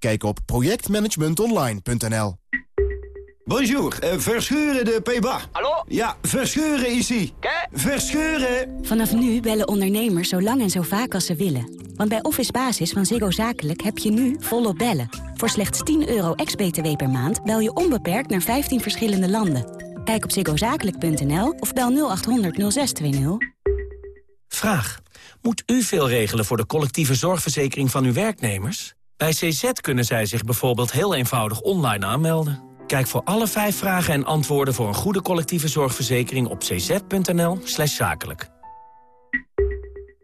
Kijk op projectmanagementonline.nl. Bonjour, uh, verscheuren de Peba. Hallo? Ja, verscheuren ici. Ke? Verscheuren! Vanaf nu bellen ondernemers zo lang en zo vaak als ze willen. Want bij Office Basis van Ziggo Zakelijk heb je nu volop bellen. Voor slechts 10 euro ex-BTW per maand bel je onbeperkt naar 15 verschillende landen. Kijk op ziggozakelijk.nl of bel 0800 0620. Vraag. Moet u veel regelen voor de collectieve zorgverzekering van uw werknemers? Bij CZ kunnen zij zich bijvoorbeeld heel eenvoudig online aanmelden. Kijk voor alle vijf vragen en antwoorden voor een goede collectieve zorgverzekering op cz.nl slash zakelijk.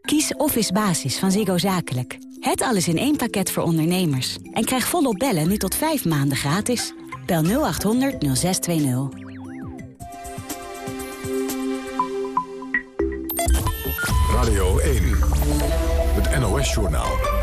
Kies Office Basis van Ziggo Zakelijk. Het alles in één pakket voor ondernemers. En krijg volop bellen nu tot vijf maanden gratis. Bel 0800 0620. Radio 1, het NOS-journaal.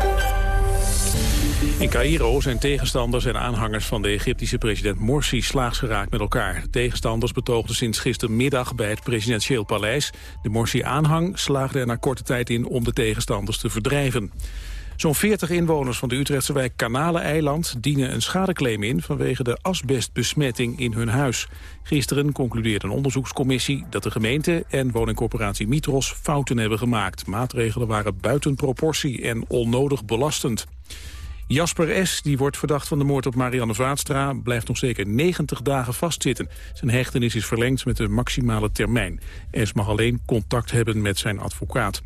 In Cairo zijn tegenstanders en aanhangers van de Egyptische president Morsi slaagsgeraakt met elkaar. tegenstanders betoogden sinds gistermiddag bij het presidentieel paleis. De Morsi-aanhang slaagde er na korte tijd in om de tegenstanders te verdrijven. Zo'n 40 inwoners van de Utrechtse wijk Kanaleneiland dienen een schadeclaim in vanwege de asbestbesmetting in hun huis. Gisteren concludeerde een onderzoekscommissie dat de gemeente en woningcorporatie Mitros fouten hebben gemaakt. Maatregelen waren buiten proportie en onnodig belastend. Jasper S., die wordt verdacht van de moord op Marianne Vaatstra... blijft nog zeker 90 dagen vastzitten. Zijn hechtenis is verlengd met de maximale termijn. S mag alleen contact hebben met zijn advocaat.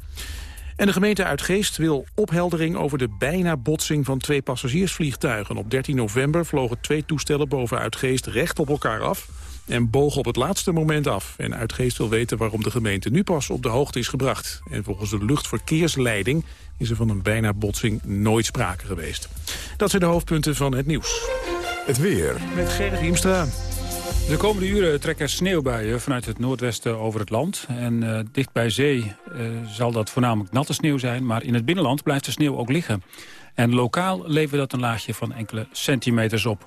En de gemeente Uitgeest wil opheldering over de bijna botsing van twee passagiersvliegtuigen. Op 13 november vlogen twee toestellen boven Uitgeest recht op elkaar af en bogen op het laatste moment af. En Uitgeest wil weten waarom de gemeente nu pas op de hoogte is gebracht. En volgens de luchtverkeersleiding is er van een bijna botsing nooit sprake geweest. Dat zijn de hoofdpunten van het nieuws. Het weer. Met Gerrit Hiemstra. De komende uren trekken sneeuwbuien vanuit het noordwesten over het land. En uh, dicht bij zee uh, zal dat voornamelijk natte sneeuw zijn. Maar in het binnenland blijft de sneeuw ook liggen. En lokaal levert dat een laagje van enkele centimeters op.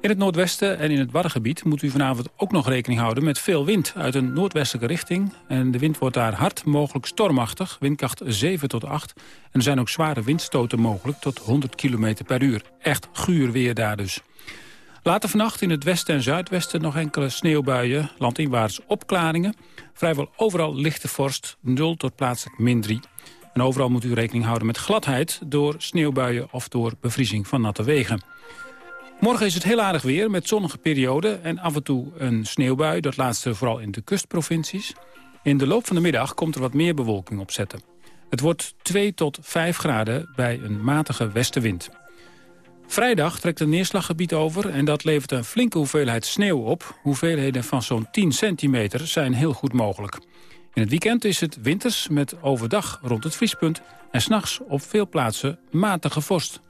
In het noordwesten en in het Waddengebied moet u vanavond ook nog rekening houden met veel wind uit een noordwestelijke richting. En de wind wordt daar hard, mogelijk stormachtig, windkracht 7 tot 8. En er zijn ook zware windstoten mogelijk tot 100 km per uur. Echt guur weer daar dus. Later vannacht in het westen en zuidwesten nog enkele sneeuwbuien, landinwaarts opklaringen. Vrijwel overal lichte vorst, 0 tot plaatselijk min 3. En overal moet u rekening houden met gladheid door sneeuwbuien of door bevriezing van natte wegen. Morgen is het heel aardig weer met zonnige perioden en af en toe een sneeuwbui. Dat laatste vooral in de kustprovincies. In de loop van de middag komt er wat meer bewolking opzetten. Het wordt 2 tot 5 graden bij een matige westenwind. Vrijdag trekt een neerslaggebied over en dat levert een flinke hoeveelheid sneeuw op. Hoeveelheden van zo'n 10 centimeter zijn heel goed mogelijk. In het weekend is het winters met overdag rond het vriespunt... en s'nachts op veel plaatsen matige vorst.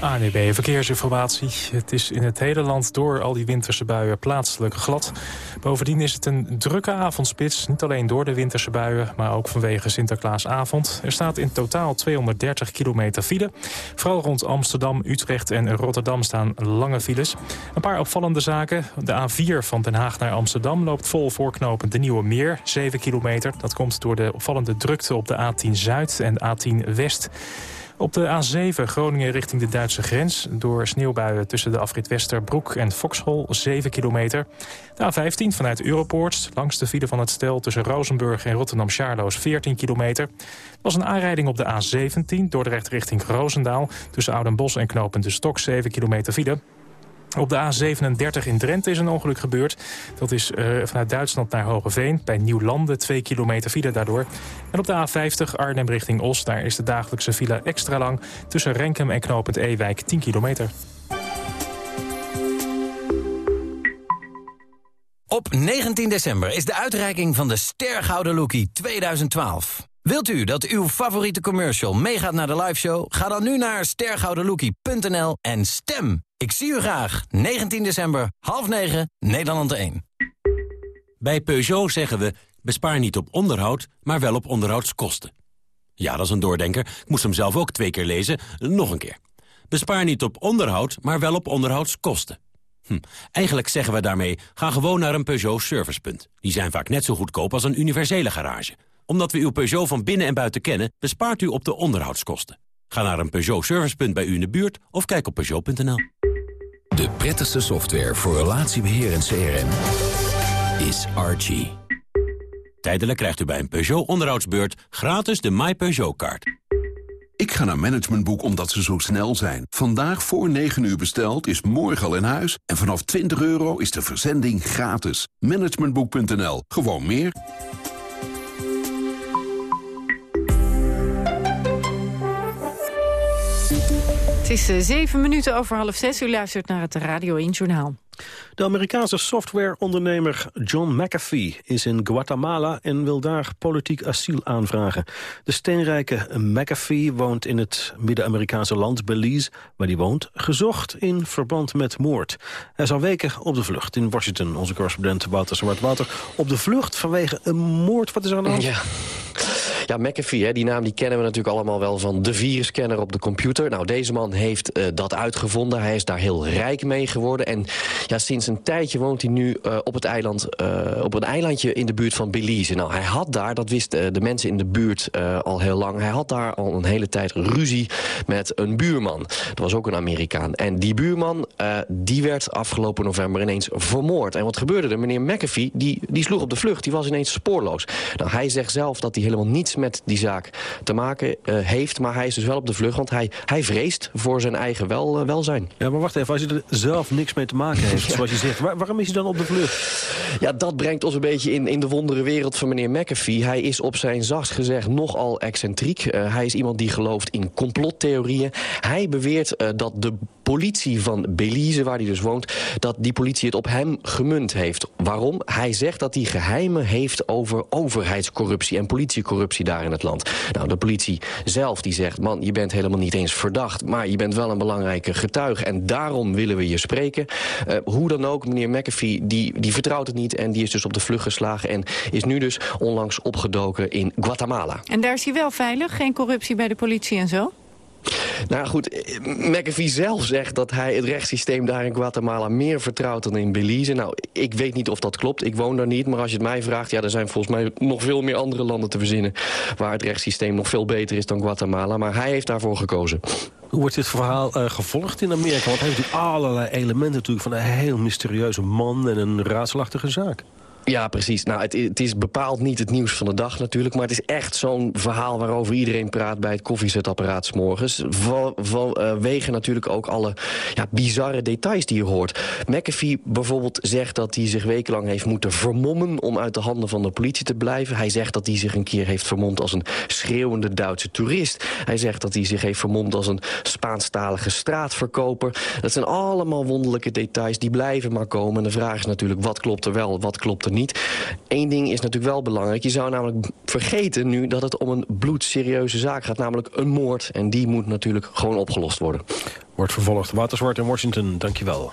ANEB Verkeersinformatie. Het is in het hele land door al die winterse buien plaatselijk glad. Bovendien is het een drukke avondspits. Niet alleen door de winterse buien, maar ook vanwege Sinterklaasavond. Er staat in totaal 230 kilometer file. Vooral rond Amsterdam, Utrecht en Rotterdam staan lange files. Een paar opvallende zaken. De A4 van Den Haag naar Amsterdam loopt vol voorknopend de Nieuwe Meer. 7 kilometer. Dat komt door de opvallende drukte op de A10 Zuid en A10 West. Op de A7 Groningen richting de Duitse grens... door sneeuwbuien tussen de afrit Westerbroek en Foxhol 7 kilometer. De A15 vanuit Europoort langs de file van het stel... tussen Rozenburg en Rotterdam-Charloes 14 kilometer. Er was een aanrijding op de A17 Dordrecht richting Roosendaal... tussen Oudenbos en Knopen de Stok 7 kilometer file. Op de A37 in Drenthe is een ongeluk gebeurd. Dat is uh, vanuit Duitsland naar Hogeveen. Bij Nieuwlanden 2 kilometer file daardoor. En op de A50 Arnhem richting Os. Daar is de dagelijkse file extra lang. Tussen Renkum en Knopend Ewijk 10 kilometer. Op 19 december is de uitreiking van de Stergouden Lookie 2012. Wilt u dat uw favoriete commercial meegaat naar de liveshow? Ga dan nu naar stergoudenlookie.nl en stem. Ik zie u graag. 19 december, half 9, Nederland 1. Bij Peugeot zeggen we, bespaar niet op onderhoud, maar wel op onderhoudskosten. Ja, dat is een doordenker. Ik moest hem zelf ook twee keer lezen. Nog een keer. Bespaar niet op onderhoud, maar wel op onderhoudskosten. Hm. Eigenlijk zeggen we daarmee, ga gewoon naar een Peugeot servicepunt. Die zijn vaak net zo goedkoop als een universele garage omdat we uw Peugeot van binnen en buiten kennen, bespaart u op de onderhoudskosten. Ga naar een Peugeot servicepunt bij u in de buurt of kijk op Peugeot.nl. De prettigste software voor relatiebeheer en CRM is Archie. Tijdelijk krijgt u bij een Peugeot onderhoudsbeurt gratis de My Peugeot-kaart. Ik ga naar Managementboek omdat ze zo snel zijn. Vandaag voor 9 uur besteld is morgen al in huis. En vanaf 20 euro is de verzending gratis. Managementboek.nl. Gewoon meer. Het is uh, zeven minuten over half zes. U luistert naar het Radio 1 Journaal. De Amerikaanse softwareondernemer John McAfee is in Guatemala en wil daar politiek asiel aanvragen. De steenrijke McAfee woont in het Midden-Amerikaanse land Belize, waar hij woont, gezocht in verband met moord. Hij is al weken op de vlucht in Washington, onze correspondent Wouter Zwartwater. Op de vlucht vanwege een moord, wat is er aan de hand? Ja. Ja, McAfee, hè, die naam die kennen we natuurlijk allemaal wel van de virusscanner op de computer. Nou, deze man heeft uh, dat uitgevonden. Hij is daar heel rijk mee geworden. En ja, sinds een tijdje woont hij nu uh, op het eiland, uh, op een eilandje in de buurt van Belize. Nou, hij had daar, dat wisten de mensen in de buurt al heel lang... hij had daar al een hele tijd ruzie met een buurman. Dat was ook een Amerikaan. En die buurman, die werd afgelopen november ineens vermoord. En wat gebeurde er? Meneer McAfee, die, die sloeg op de vlucht. Die was ineens spoorloos. Nou, hij zegt zelf dat hij helemaal niets met die zaak te maken uh, heeft. Maar hij is dus wel op de vlucht, want hij, hij vreest voor zijn eigen wel, uh, welzijn. Ja, maar wacht even, als je er zelf niks mee te maken heeft, zoals je zegt. Waar, waarom is hij dan op de vlucht? Ja, dat brengt ons een beetje in, in de wondere wereld van meneer McAfee. Hij is op zijn zachtst gezegd nogal excentriek. Uh, hij is iemand die gelooft in complottheorieën. Hij beweert dat de politie van Belize, waar hij dus woont... dat die politie het op hem gemunt heeft. Waarom? Hij zegt dat hij geheimen heeft over overheidscorruptie en politiecorruptie daar in het land. Nou, de politie zelf die zegt, man, je bent helemaal niet eens verdacht... maar je bent wel een belangrijke getuige en daarom willen we je spreken. Uh, hoe dan ook, meneer McAfee, die, die vertrouwt het niet... en die is dus op de vlucht geslagen en is nu dus onlangs opgedoken in Guatemala. En daar is hij wel veilig? Geen corruptie bij de politie en zo? Nou goed, eh, McAfee zelf zegt dat hij het rechtssysteem daar in Guatemala meer vertrouwt dan in Belize. Nou, ik weet niet of dat klopt, ik woon daar niet. Maar als je het mij vraagt, ja, er zijn volgens mij nog veel meer andere landen te verzinnen... waar het rechtssysteem nog veel beter is dan Guatemala. Maar hij heeft daarvoor gekozen. Hoe wordt dit verhaal uh, gevolgd in Amerika? Want hij heeft natuurlijk allerlei elementen natuurlijk van een heel mysterieuze man en een raadselachtige zaak. Ja, precies. Nou, het, het, is bepaald niet het nieuws van de dag natuurlijk... maar het is echt zo'n verhaal waarover iedereen praat... bij het koffiezetapparaat s'morgens. Vanwege uh, natuurlijk ook alle ja, bizarre details die je hoort. McAfee bijvoorbeeld zegt dat hij zich wekenlang heeft moeten vermommen... om uit de handen van de politie te blijven. Hij zegt dat hij zich een keer heeft vermomd als een schreeuwende Duitse toerist. Hij zegt dat hij zich heeft vermomd als een Spaanstalige straatverkoper. Dat zijn allemaal wonderlijke details, die blijven maar komen. En de vraag is natuurlijk, wat klopt er wel, wat klopt er niet. Eén ding is natuurlijk wel belangrijk. Je zou namelijk vergeten nu dat het om een bloedserieuze zaak gaat. Namelijk een moord. En die moet natuurlijk gewoon opgelost worden. Wordt vervolgd. Waterswart in Washington, dankjewel.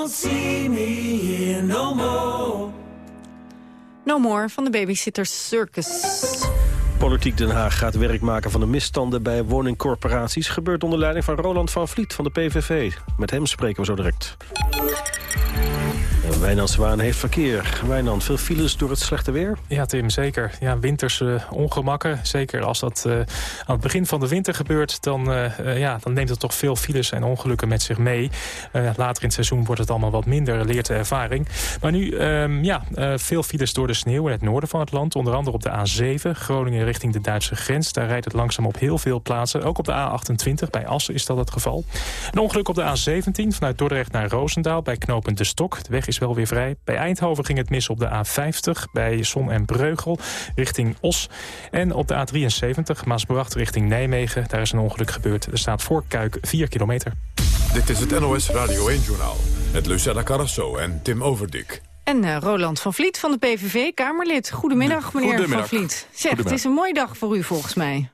won't see me here no more. No More van de Babysitter Circus. Politiek Den Haag gaat werk maken van de misstanden bij woningcorporaties. Gebeurt onder leiding van Roland van Vliet van de PVV. Met hem spreken we zo direct. Wijnand Zwaan heeft verkeer. Wijnand, veel files door het slechte weer? Ja, Tim, zeker. Ja, winterse ongemakken. Zeker als dat uh, aan het begin van de winter gebeurt... Dan, uh, uh, ja, dan neemt het toch veel files en ongelukken met zich mee. later in het seizoen wordt het allemaal wat minder, leert de ervaring. Maar nu, um, ja, veel files door de sneeuw in het noorden van het land. Onder andere op de A7, Groningen richting de Duitse grens. Daar rijdt het langzaam op heel veel plaatsen. Ook op de A28, bij Assen is dat het geval. Een ongeluk op de A17 vanuit Dordrecht naar Roosendaal... bij knooppunt De Stok. De weg is wel weer vrij. Bij Eindhoven ging het mis op de A50 bij Son en Breugel richting Os. En op de A73 Maasbracht richting Nijmegen. Daar is een ongeluk gebeurd. Er staat voor Kuik 4 kilometer. Dit is het NOS Radio 1-journaal met Lucella Carrasso en Tim Overdik. En eh, Roland van Vliet van de PVV, Kamerlid. Goedemiddag, meneer Goedemiddag. van Vliet. Zeg, het is een mooie dag voor u volgens mij.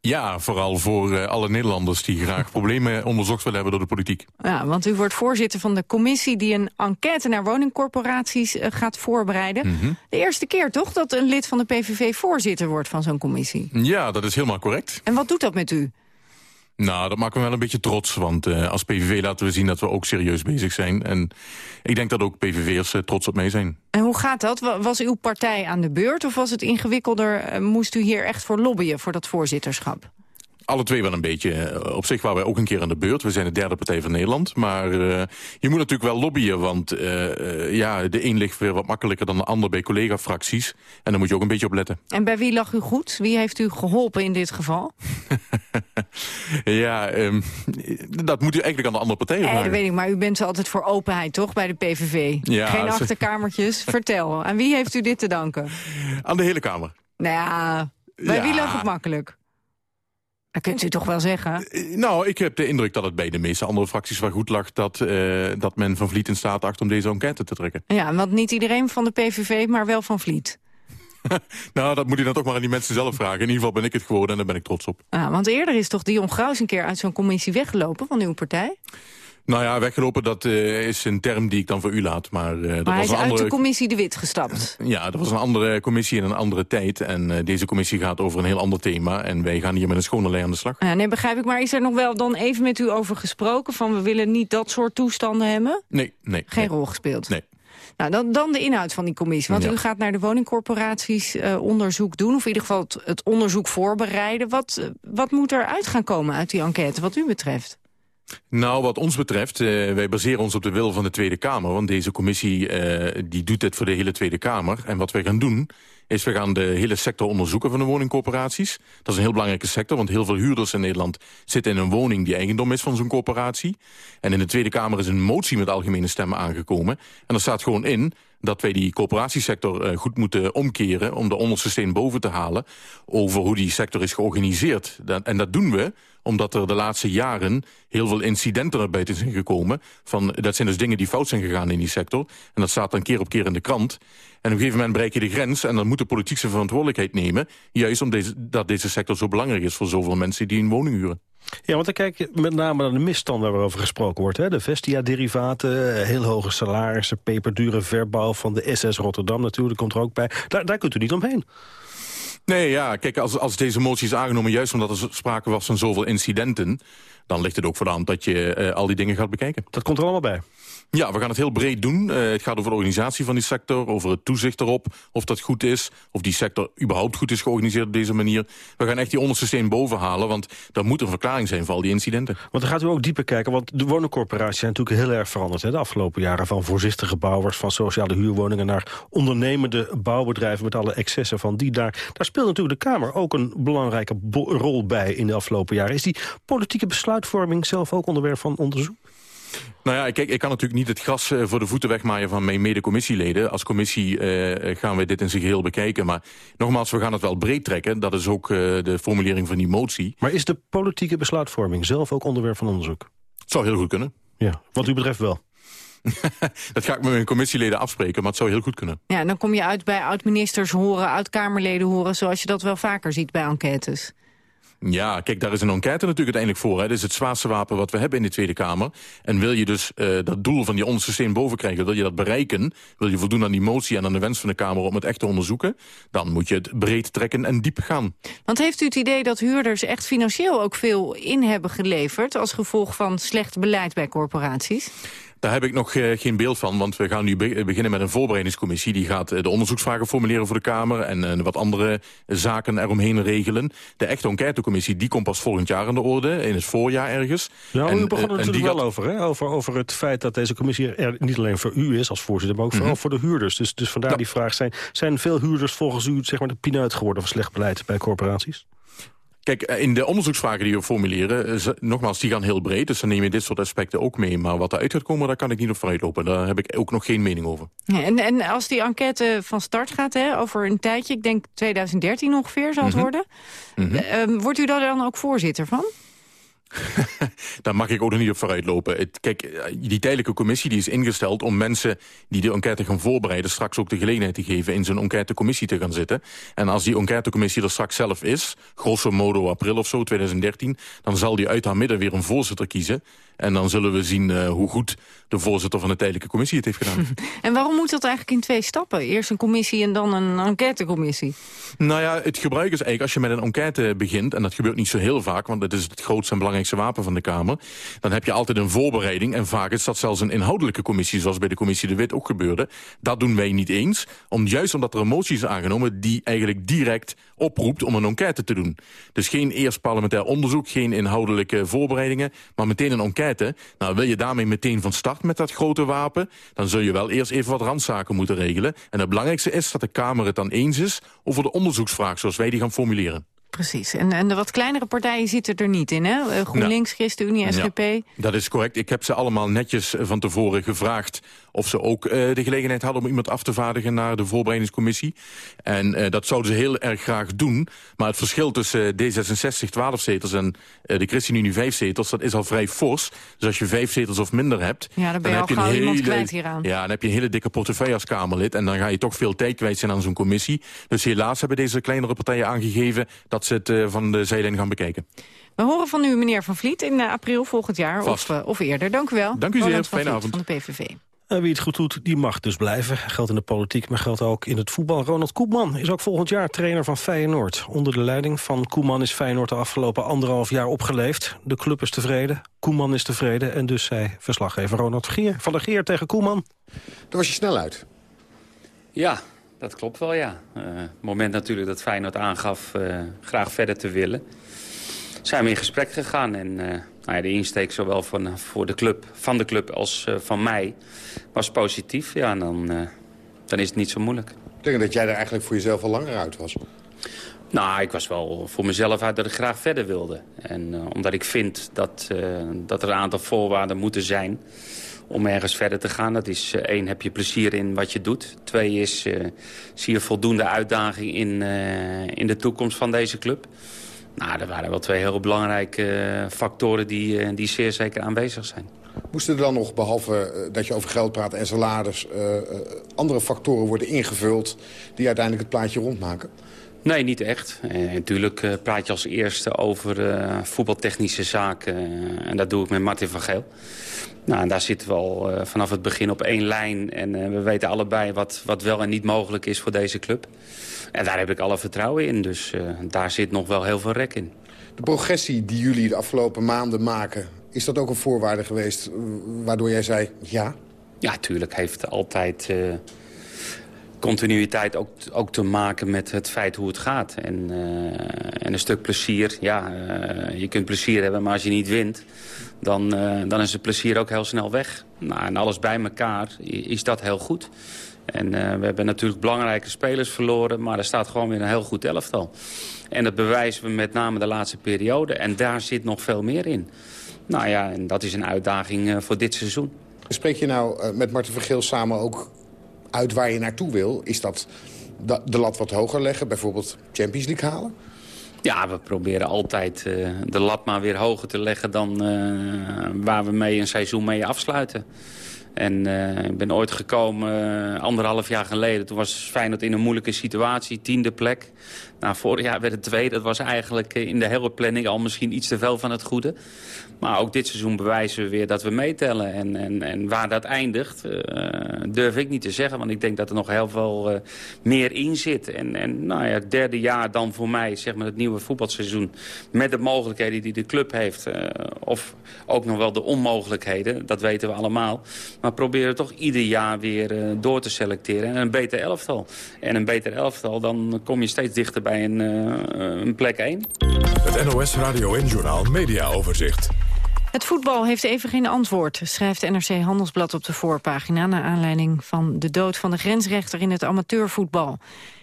Ja, vooral voor eh, alle Nederlanders die graag problemen onderzocht willen hebben door de politiek. Ja, want u wordt voorzitter van de commissie die een enquête naar woningcorporaties eh, gaat voorbereiden. Mhm. De eerste keer toch dat een lid van de PVV voorzitter wordt van zo'n commissie. Ja, dat is helemaal correct. En wat doet dat met u? Nou, dat maakt me wel een beetje trots, want eh, als PVV laten we zien dat we ook serieus bezig zijn. En ik denk dat ook PVV'ers eh, trots op mij zijn. En hoe gaat dat? Wa- Was uw partij aan de beurt of was het ingewikkelder? Eh, Moest u hier echt voor lobbyen voor dat voorzitterschap? Alle twee wel een beetje. Eh, Op zich waren wij ook een keer aan de beurt. We zijn de derde partij van Nederland. Maar eh, je moet natuurlijk wel lobbyen, want eh, ja, de een ligt weer wat makkelijker dan de ander bij collega-fracties. En daar moet je ook een beetje op letten. En bij wie lag u goed? Wie heeft u geholpen in dit geval? Ja, ehm, dat moet u eigenlijk aan de andere partijen Eh, vragen. dat weet ik, maar u bent altijd voor openheid, toch, bij de PVV? Ja, Geen achterkamertjes. Vertel, aan wie heeft u dit te danken? Aan de hele Kamer. Nou ja, bij Ja. wie lag het makkelijk? Dat kunt u toch wel zeggen? Nou, ik heb de indruk dat het bij de meeste andere fracties wel goed lag... dat, eh, dat men van Vliet in staat acht om deze enquête te trekken. Ja, want niet iedereen van de PVV, maar wel van Vliet. Nou, dat moet u dan toch maar aan die mensen zelf vragen. In ieder geval ben ik het geworden en daar ben ik trots op. Ja, want eerder is toch Dion Graus een keer uit zo'n commissie weggelopen van uw partij? Nou ja, weggelopen, dat eh, is een term die ik dan voor u laat. Maar, eh, dat Maar hij was is een uit andere... de commissie De Wit gestapt. Ja, dat was een andere commissie in een andere tijd. En eh, deze commissie gaat over een heel ander thema. En wij gaan hier met een schone lei aan de slag. Ja, nee, begrijp ik. Maar is er nog wel dan even met u over gesproken... van we willen niet dat soort toestanden hebben? Nee, nee. Geen nee. rol gespeeld? Nee. Nou, dan, dan de inhoud van die commissie. Want Ja. u gaat naar de woningcorporaties eh, onderzoek doen... of in ieder geval het, het onderzoek voorbereiden. Wat, eh, wat moet er uit gaan komen uit die enquête, wat u betreft? Nou, wat ons betreft, eh, wij baseren ons op de wil van de Tweede Kamer. Want deze commissie eh, die doet dit voor de hele Tweede Kamer. En wat wij gaan doen, is we gaan de hele sector onderzoeken van de woningcorporaties. Dat is een heel belangrijke sector, want heel veel huurders in Nederland zitten in een woning die eigendom is van zo'n corporatie. En in de Tweede Kamer is een motie met algemene stemmen aangekomen. En er staat gewoon in dat wij die corporatiesector eh, goed moeten omkeren... om de onderste steen boven te halen over hoe die sector is georganiseerd. En dat doen we omdat er de laatste jaren heel veel incidenten naar buiten zijn gekomen. Van, dat zijn dus dingen die fout zijn gegaan in die sector. En dat staat dan keer op keer in de krant. En op een gegeven moment bereik je de grens... en dan moet de politiek zijn verantwoordelijkheid nemen... juist omdat deze, sector zo belangrijk is voor zoveel mensen die een woning huren. Ja, want dan kijk je met name naar de misstanden waarover gesproken wordt. Hè? De Vestia-derivaten, heel hoge salarissen, peperdure verbouw van de SS Rotterdam natuurlijk, komt er ook bij. Daar, daar kunt u niet omheen. Nee, ja, kijk, als, als deze motie is aangenomen... juist omdat er sprake was van zoveel incidenten... dan ligt het ook voor de hand dat je eh, al die dingen gaat bekijken. Dat komt er allemaal bij? Ja, we gaan het heel breed doen. Eh, het gaat over de organisatie van die sector, over het toezicht erop... of dat goed is, of die sector überhaupt goed is georganiseerd op deze manier. We gaan echt die onderste steen boven halen... want er moet een verklaring zijn voor al die incidenten. Want dan gaat u ook dieper kijken, want de woningcorporaties zijn natuurlijk heel erg veranderd hè, de afgelopen jaren. Van voorzichtige bouwers, van sociale huurwoningen naar ondernemende bouwbedrijven met alle excessen van die daar. Daar speelt natuurlijk de Kamer ook een belangrijke rol bij in de afgelopen jaren. Is die politieke besluitvorming zelf ook onderwerp van onderzoek? Nou ja, kijk, ik kan natuurlijk niet het gras eh, voor de voeten wegmaaien van mijn mede-commissieleden. Als commissie eh, gaan we dit in zijn geheel bekijken. Maar nogmaals, we gaan het wel breed trekken. Dat is ook eh, de formulering van die motie. Maar is de politieke besluitvorming zelf ook onderwerp van onderzoek? Het zou heel goed kunnen. Ja, wat u betreft wel. Dat ga ik met mijn commissieleden afspreken, maar het zou heel goed kunnen. Ja, dan kom je uit bij oud-ministers horen, oud-Kamerleden horen... zoals je dat wel vaker ziet bij enquêtes. Ja, kijk, daar is een enquête natuurlijk uiteindelijk voor. Hè. Is het zwaarste wapen wat we hebben in de Tweede Kamer. En wil je dus eh, dat doel van die onderste steen boven krijgen... wil je dat bereiken, wil je voldoen aan die motie en aan de wens van de Kamer... om het echt te onderzoeken, dan moet je het breed trekken en diep gaan. Want heeft u het idee dat huurders echt financieel ook veel in hebben geleverd... als gevolg van slecht beleid bij corporaties? Daar heb ik nog eh, geen beeld van, want we gaan nu be- beginnen met een voorbereidingscommissie. Die gaat eh, de onderzoeksvragen formuleren voor de Kamer en eh, wat andere zaken eromheen regelen. De echte enquêtecommissie die komt pas volgend jaar aan de orde, in het voorjaar ergens. Ja, En, u begon eh, er natuurlijk wel over, hè? over, over het feit dat deze commissie er niet alleen voor u is als voorzitter, maar ook vooral Mhm. voor de huurders. Dus, dus vandaar die vraag, zijn, zijn veel huurders volgens u zeg maar, de pineut geworden van slecht beleid bij corporaties? Kijk, eh, in de onderzoeksvragen die we formuleren, eh, nogmaals, die gaan heel breed. Dus dan neem je dit soort aspecten ook mee. Maar wat eruit gaat komen, daar kan ik niet op vooruitlopen. Daar heb ik ook nog geen mening over. Ja, en, en als die enquête van start gaat, hè, over een tijdje... ik denk 2013 ongeveer zal het Mhm. worden... Mhm. Ehm, wordt u daar dan ook voorzitter van? Daar mag ik ook nog niet op vooruit lopen. Kijk, eh, die tijdelijke commissie die is ingesteld om mensen die de enquête gaan voorbereiden... straks ook de gelegenheid te geven in zo'n enquêtecommissie te gaan zitten. En als die enquêtecommissie er straks zelf is, grosso modo april of zo, 2013... dan zal die uit haar midden weer een voorzitter kiezen. En dan zullen we zien eh, hoe goed de voorzitter van de tijdelijke commissie het heeft gedaan. En waarom moet dat eigenlijk in twee stappen? Eerst een commissie en dan een enquêtecommissie. Nou ja, het gebruik is eigenlijk als je met een enquête begint... en dat gebeurt niet zo heel vaak, want het is het grootste en belangrijkste wapen van de Kamer... dan heb je altijd een voorbereiding en vaak is dat zelfs een inhoudelijke commissie... zoals bij de commissie De Wit ook gebeurde. Dat doen wij niet eens, om, juist omdat er een motie is aangenomen... die eigenlijk direct oproept om een enquête te doen. Dus geen eerst parlementair onderzoek, geen inhoudelijke voorbereidingen... maar meteen een enquête. Nou, wil je daarmee meteen van start met dat grote wapen... dan zul je wel eerst even wat randzaken moeten regelen. En het belangrijkste is dat de Kamer het dan eens is... over de onderzoeksvraag zoals wij die gaan formuleren. Precies. En, en de wat kleinere partijen zitten er niet in, hè? Eh, GroenLinks, ChristenUnie, SGP. Ja, dat is correct. Ik heb ze allemaal netjes van tevoren gevraagd... of ze ook eh, de gelegenheid hadden om iemand af te vaardigen... naar de voorbereidingscommissie. En eh, dat zouden ze heel erg graag doen. Maar het verschil tussen D66 12 zetels en de ChristenUnie 5 zetels... dat is al vrij fors. Dus als je vijf zetels of minder hebt... Ja, dan ben je al heb je een iemand hele, kwijt hieraan. Ja, dan heb je een hele dikke portefeuille als Kamerlid... en dan ga je toch veel tijd kwijt zijn aan zo'n commissie. Dus helaas hebben deze kleinere partijen aangegeven... dat ze het eh, van de zijlijn gaan bekijken. We horen van u, meneer Van Vliet, in eh, april volgend jaar of, eh, of eerder. Dank u wel. Dank u zeer. Fijne Vliet avond. van de PVV. En wie het goed doet, die mag dus blijven. Geldt in de politiek, maar geldt ook in het voetbal. Ronald Koeman is ook volgend jaar trainer van Feyenoord. Onder de leiding van Koeman is Feyenoord de afgelopen anderhalf jaar opgeleefd. De club is tevreden, Koeman is tevreden... en dus zei verslaggever Ronald Gier, van der Geer tegen Koeman. Daar was je snel uit. Ja, dat klopt wel, ja. Het moment natuurlijk dat Feyenoord aangaf eh, graag verder te willen... zijn we in gesprek gegaan. En eh, nou ja, de insteek zowel van, voor de club, van de club als van mij was positief. Ja, en dan, dan is het niet zo moeilijk. Ik denk dat jij er eigenlijk voor jezelf al langer uit was. Nou, ik was wel voor mezelf uit dat ik graag verder wilde. En omdat ik vind dat, dat er een aantal voorwaarden moeten zijn om ergens verder te gaan. Dat is, eh, één, heb je plezier in wat je doet. Twee is, eh, zie je voldoende uitdaging in, eh, in de toekomst van deze club. Nou, er waren wel twee heel belangrijke factoren die, die zeer zeker aanwezig zijn. Moesten er dan nog, behalve eh, dat je over geld praat en salaris... andere factoren worden ingevuld die uiteindelijk het plaatje rondmaken? Nee, niet echt. En natuurlijk eh, praat je als eerste over eh, voetbaltechnische zaken. eh, en dat doe ik met Martin van Geel. Nou, en daar zitten we al eh, vanaf het begin op één lijn. En eh, we weten allebei wat, wat wel en niet mogelijk is voor deze club. En daar heb ik alle vertrouwen in. Dus eh, daar zit nog wel heel veel rek in. De progressie die jullie de afgelopen maanden maken... is dat ook een voorwaarde geweest eh, waardoor jij zei ja? Ja, tuurlijk heeft altijd eh, continuïteit ook, ook te maken met het feit hoe het gaat. En, eh, en een stuk plezier, ja, eh, je kunt plezier hebben, maar als je niet wint... dan, eh, dan is het plezier ook heel snel weg. Nou, en alles bij elkaar is dat heel goed. En we hebben natuurlijk belangrijke spelers verloren... maar er staat gewoon weer een heel goed elftal. En dat bewijzen we met name de laatste periode. En daar zit nog veel meer in. Nou ja, en dat is een uitdaging voor dit seizoen. Spreek je nou met Marten Vergeel samen ook uit waar je naartoe wil? Is dat da- de lat wat hoger leggen, bijvoorbeeld Champions League halen? Ja, we proberen altijd eh, de lat maar weer hoger te leggen dan eh, waar we mee een seizoen mee afsluiten. En eh, ik ben ooit gekomen, anderhalf jaar geleden. Toen was Feyenoord in een moeilijke situatie, tiende plek. Nou, vorig jaar werd het tweede. Dat was eigenlijk in de hele planning al misschien iets te veel van het goede. Maar ook dit seizoen bewijzen we weer dat we meetellen. En, en, en waar dat eindigt, eh, durf ik niet te zeggen. Want ik denk dat er nog heel veel eh, meer in zit. En, en nou ja, het derde jaar dan voor mij, zeg maar het nieuwe voetbalseizoen... met de mogelijkheden die de club heeft. eh, of ook nog wel de onmogelijkheden, dat weten we allemaal. Maar proberen toch ieder jaar weer door te selecteren. En een beter elftal. En een beter elftal, dan kom je steeds dichter bij een, een plek 1. Het NOS Radio en Journaal Media Overzicht. Het voetbal heeft even geen antwoord, schrijft NRC Handelsblad op de voorpagina... naar aanleiding van de dood van de grensrechter in het amateurvoetbal.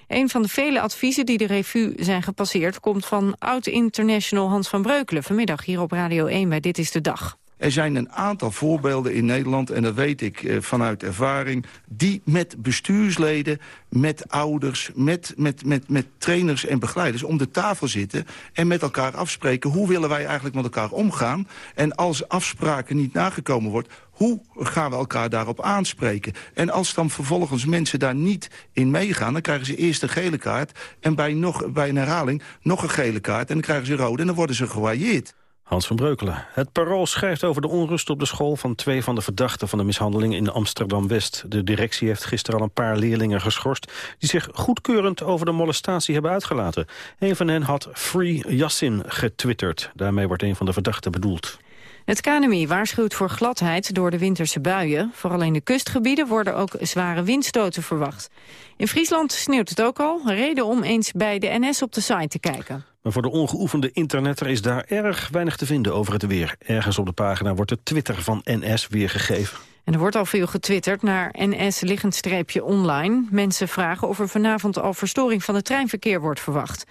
Een van de vele adviezen die de revue zijn gepasseerd... komt van oud-international Hans van Breukelen... vanmiddag hier op Radio 1 bij Dit is de Dag. Er zijn een aantal voorbeelden in Nederland, en dat weet ik eh, vanuit ervaring... die met bestuursleden, met ouders, met, met, met, met trainers en begeleiders... om de tafel zitten en met elkaar afspreken... hoe willen wij eigenlijk met elkaar omgaan? En als afspraken niet nagekomen wordt... Hoe gaan we elkaar daarop aanspreken? En als dan vervolgens mensen daar niet in meegaan... dan krijgen ze eerst een gele kaart en bij, nog, bij een herhaling nog een gele kaart... en dan krijgen ze rode en dan worden ze gewaaieerd. Hans van Breukelen. Het Parool schrijft over de onrust op de school van twee van de verdachten van de mishandeling in Amsterdam-West. De directie heeft gisteren al een paar leerlingen geschorst die zich goedkeurend over de molestatie hebben uitgelaten. Een van hen had Free Yassin getwitterd. Daarmee wordt een van de verdachten bedoeld. Het KNMI waarschuwt voor gladheid door de winterse buien. Vooral in de kustgebieden worden ook zware windstoten verwacht. In Friesland sneeuwt het ook al. Reden om eens bij de NS op de site te kijken. Maar voor de ongeoefende internetter is daar erg weinig te vinden over het weer. Ergens op de pagina wordt de Twitter van NS weergegeven. En er wordt al veel getwitterd naar NS liggend streepje online. Mensen vragen of er vanavond al verstoring van het treinverkeer wordt verwacht.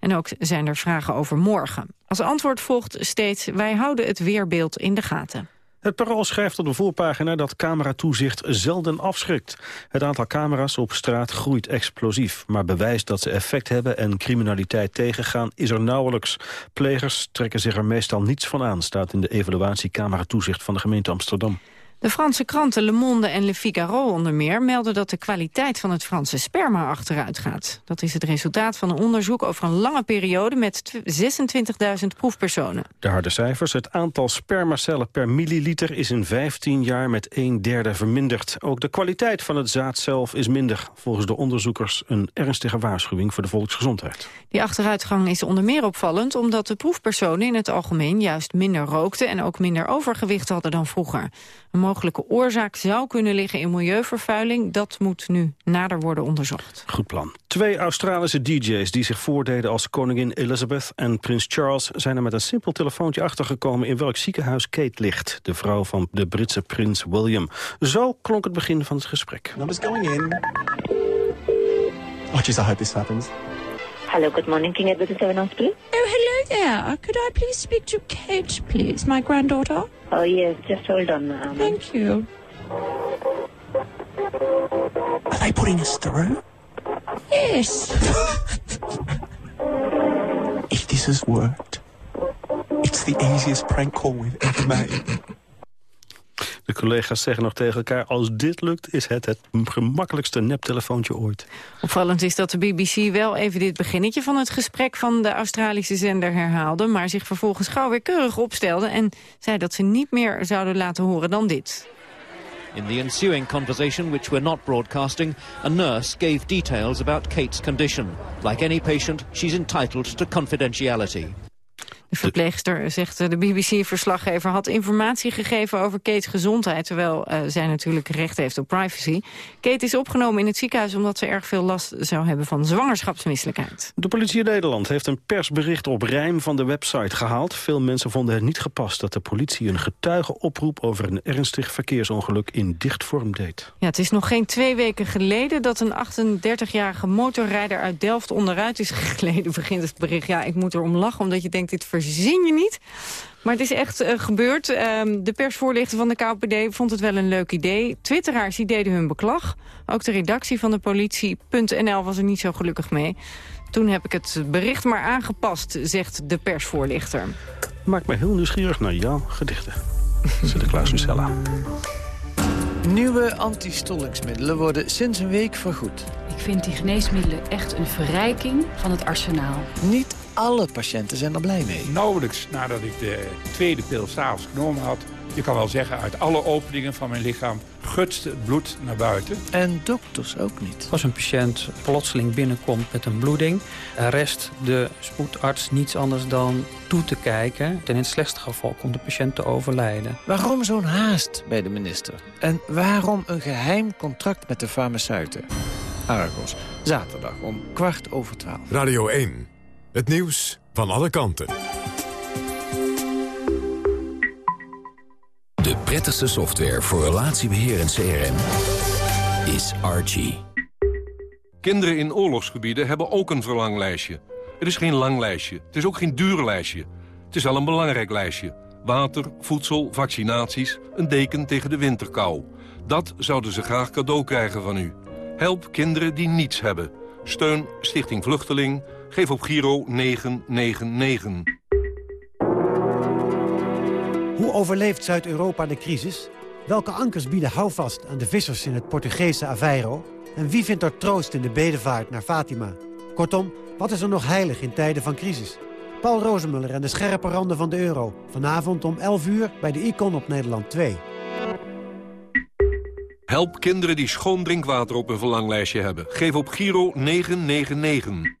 En ook zijn er vragen over morgen. Als antwoord volgt steeds, wij houden het weerbeeld in de gaten. Het Parool schrijft op de voorpagina dat cameratoezicht zelden afschrikt. Het aantal camera's op straat groeit explosief. Maar bewijs dat ze effect hebben en criminaliteit tegengaan is er nauwelijks. Plegers trekken zich er meestal niets van aan, staat in de evaluatie cameratoezicht van de gemeente Amsterdam. De Franse kranten Le Monde en Le Figaro onder meer melden dat de kwaliteit van het Franse sperma achteruit gaat. Dat is het resultaat van een onderzoek over een lange periode met 26.000 proefpersonen. De harde cijfers. Het aantal spermacellen per milliliter is in 15 jaar met een derde verminderd. Ook de kwaliteit van het zaad zelf is minder. Volgens de onderzoekers een ernstige waarschuwing voor de volksgezondheid. Die achteruitgang is onder meer opvallend omdat de proefpersonen in het algemeen juist minder rookten en ook minder overgewicht hadden dan vroeger. Een mogelijke oorzaak zou kunnen liggen in milieuvervuiling. Dat moet nu nader worden onderzocht. Goed plan. Twee Australische DJ's die zich voordeden als koningin Elizabeth en prins Charles... zijn er met een simpel telefoontje achtergekomen in welk ziekenhuis Kate ligt. De vrouw van de Britse prins William. Zo klonk het begin van het gesprek. Numbers going in. Oh, jeez, I hope this happens. Hello, good morning, King Edward VII Hospital. Oh, hello there. Could I please speak to Kate, please, my granddaughter? Oh, yes, just hold on, ma'am. Thank you. Are they putting us through? Yes. If this has worked, it's the easiest prank call we've ever made. De collega's zeggen nog tegen elkaar... als dit lukt, is het het gemakkelijkste neptelefoontje ooit. Opvallend is dat de BBC wel even dit beginnetje van het gesprek van de Australische zender herhaalde, maar zich vervolgens gauw weer keurig opstelde en zei dat ze niet meer zouden laten horen dan dit. In the ensuing conversation, which we're not broadcasting, a nurse gave details about Kate's condition. Like any patient, she's entitled to confidentiality. De verpleegster, zegt de BBC-verslaggever, had informatie gegeven over Kate's gezondheid, terwijl eh, zij natuurlijk recht heeft op privacy. Kate is opgenomen in het ziekenhuis omdat ze erg veel last zou hebben van zwangerschapsmisselijkheid. De politie in Nederland heeft een persbericht op rijm van de website gehaald. Veel mensen vonden het niet gepast dat de politie een getuigenoproep over een ernstig verkeersongeluk in dichtvorm deed. Ja, het is nog geen twee weken geleden dat een 38-jarige motorrijder uit Delft onderuit is gegleden, begint het bericht. Ja, ik moet erom lachen, omdat je denkt, dit verzin je niet. Maar het is echt eh, gebeurd. Ehm, de persvoorlichter van de KPD vond het wel een leuk idee. Twitteraars die deden hun beklag. Ook de redactie van de politie.nl was er niet zo gelukkig mee. Toen heb ik het bericht maar aangepast, zegt de persvoorlichter. Maakt mij heel nieuwsgierig naar jouw gedichten. Sinterklaas Lucella. Nieuwe antistollingsmiddelen worden sinds een week vergoed. Ik vind die geneesmiddelen echt een verrijking van het arsenaal. Niet alle patiënten zijn er blij mee. Nauwelijks nadat ik de tweede pil s'avonds genomen had... je kan wel zeggen, uit alle openingen van mijn lichaam gutste het bloed naar buiten. En dokters ook niet. Als een patiënt plotseling binnenkomt met een bloeding... rest de spoedarts niets anders dan toe te kijken. En in het slechtste geval komt de patiënt te overlijden. Waarom zo'n haast bij de minister? En waarom een geheim contract met de farmaceuten? Argos, zaterdag om kwart over twaalf. Radio 1. Het nieuws van alle kanten. De prettigste software voor relatiebeheer en CRM is Archie. Kinderen in oorlogsgebieden hebben ook een verlanglijstje. Het is geen lang lijstje. Het is ook geen duur lijstje. Het is wel een belangrijk lijstje. Water, voedsel, vaccinaties, een deken tegen de winterkou. Dat zouden ze graag cadeau krijgen van u. Help kinderen die niets hebben. Steun Stichting Vluchteling. Geef op Giro 999. Hoe overleeft Zuid-Europa de crisis? Welke ankers bieden houvast aan de vissers in het Portugese Aveiro? En wie vindt er troost in de bedevaart naar Fatima? Kortom, wat is er nog heilig in tijden van crisis? Paul Rozemuller en de scherpe randen van de euro. Vanavond om 11 uur bij de Icon op Nederland 2. Help kinderen die schoon drinkwater op hun verlanglijstje hebben. Geef op Giro 999.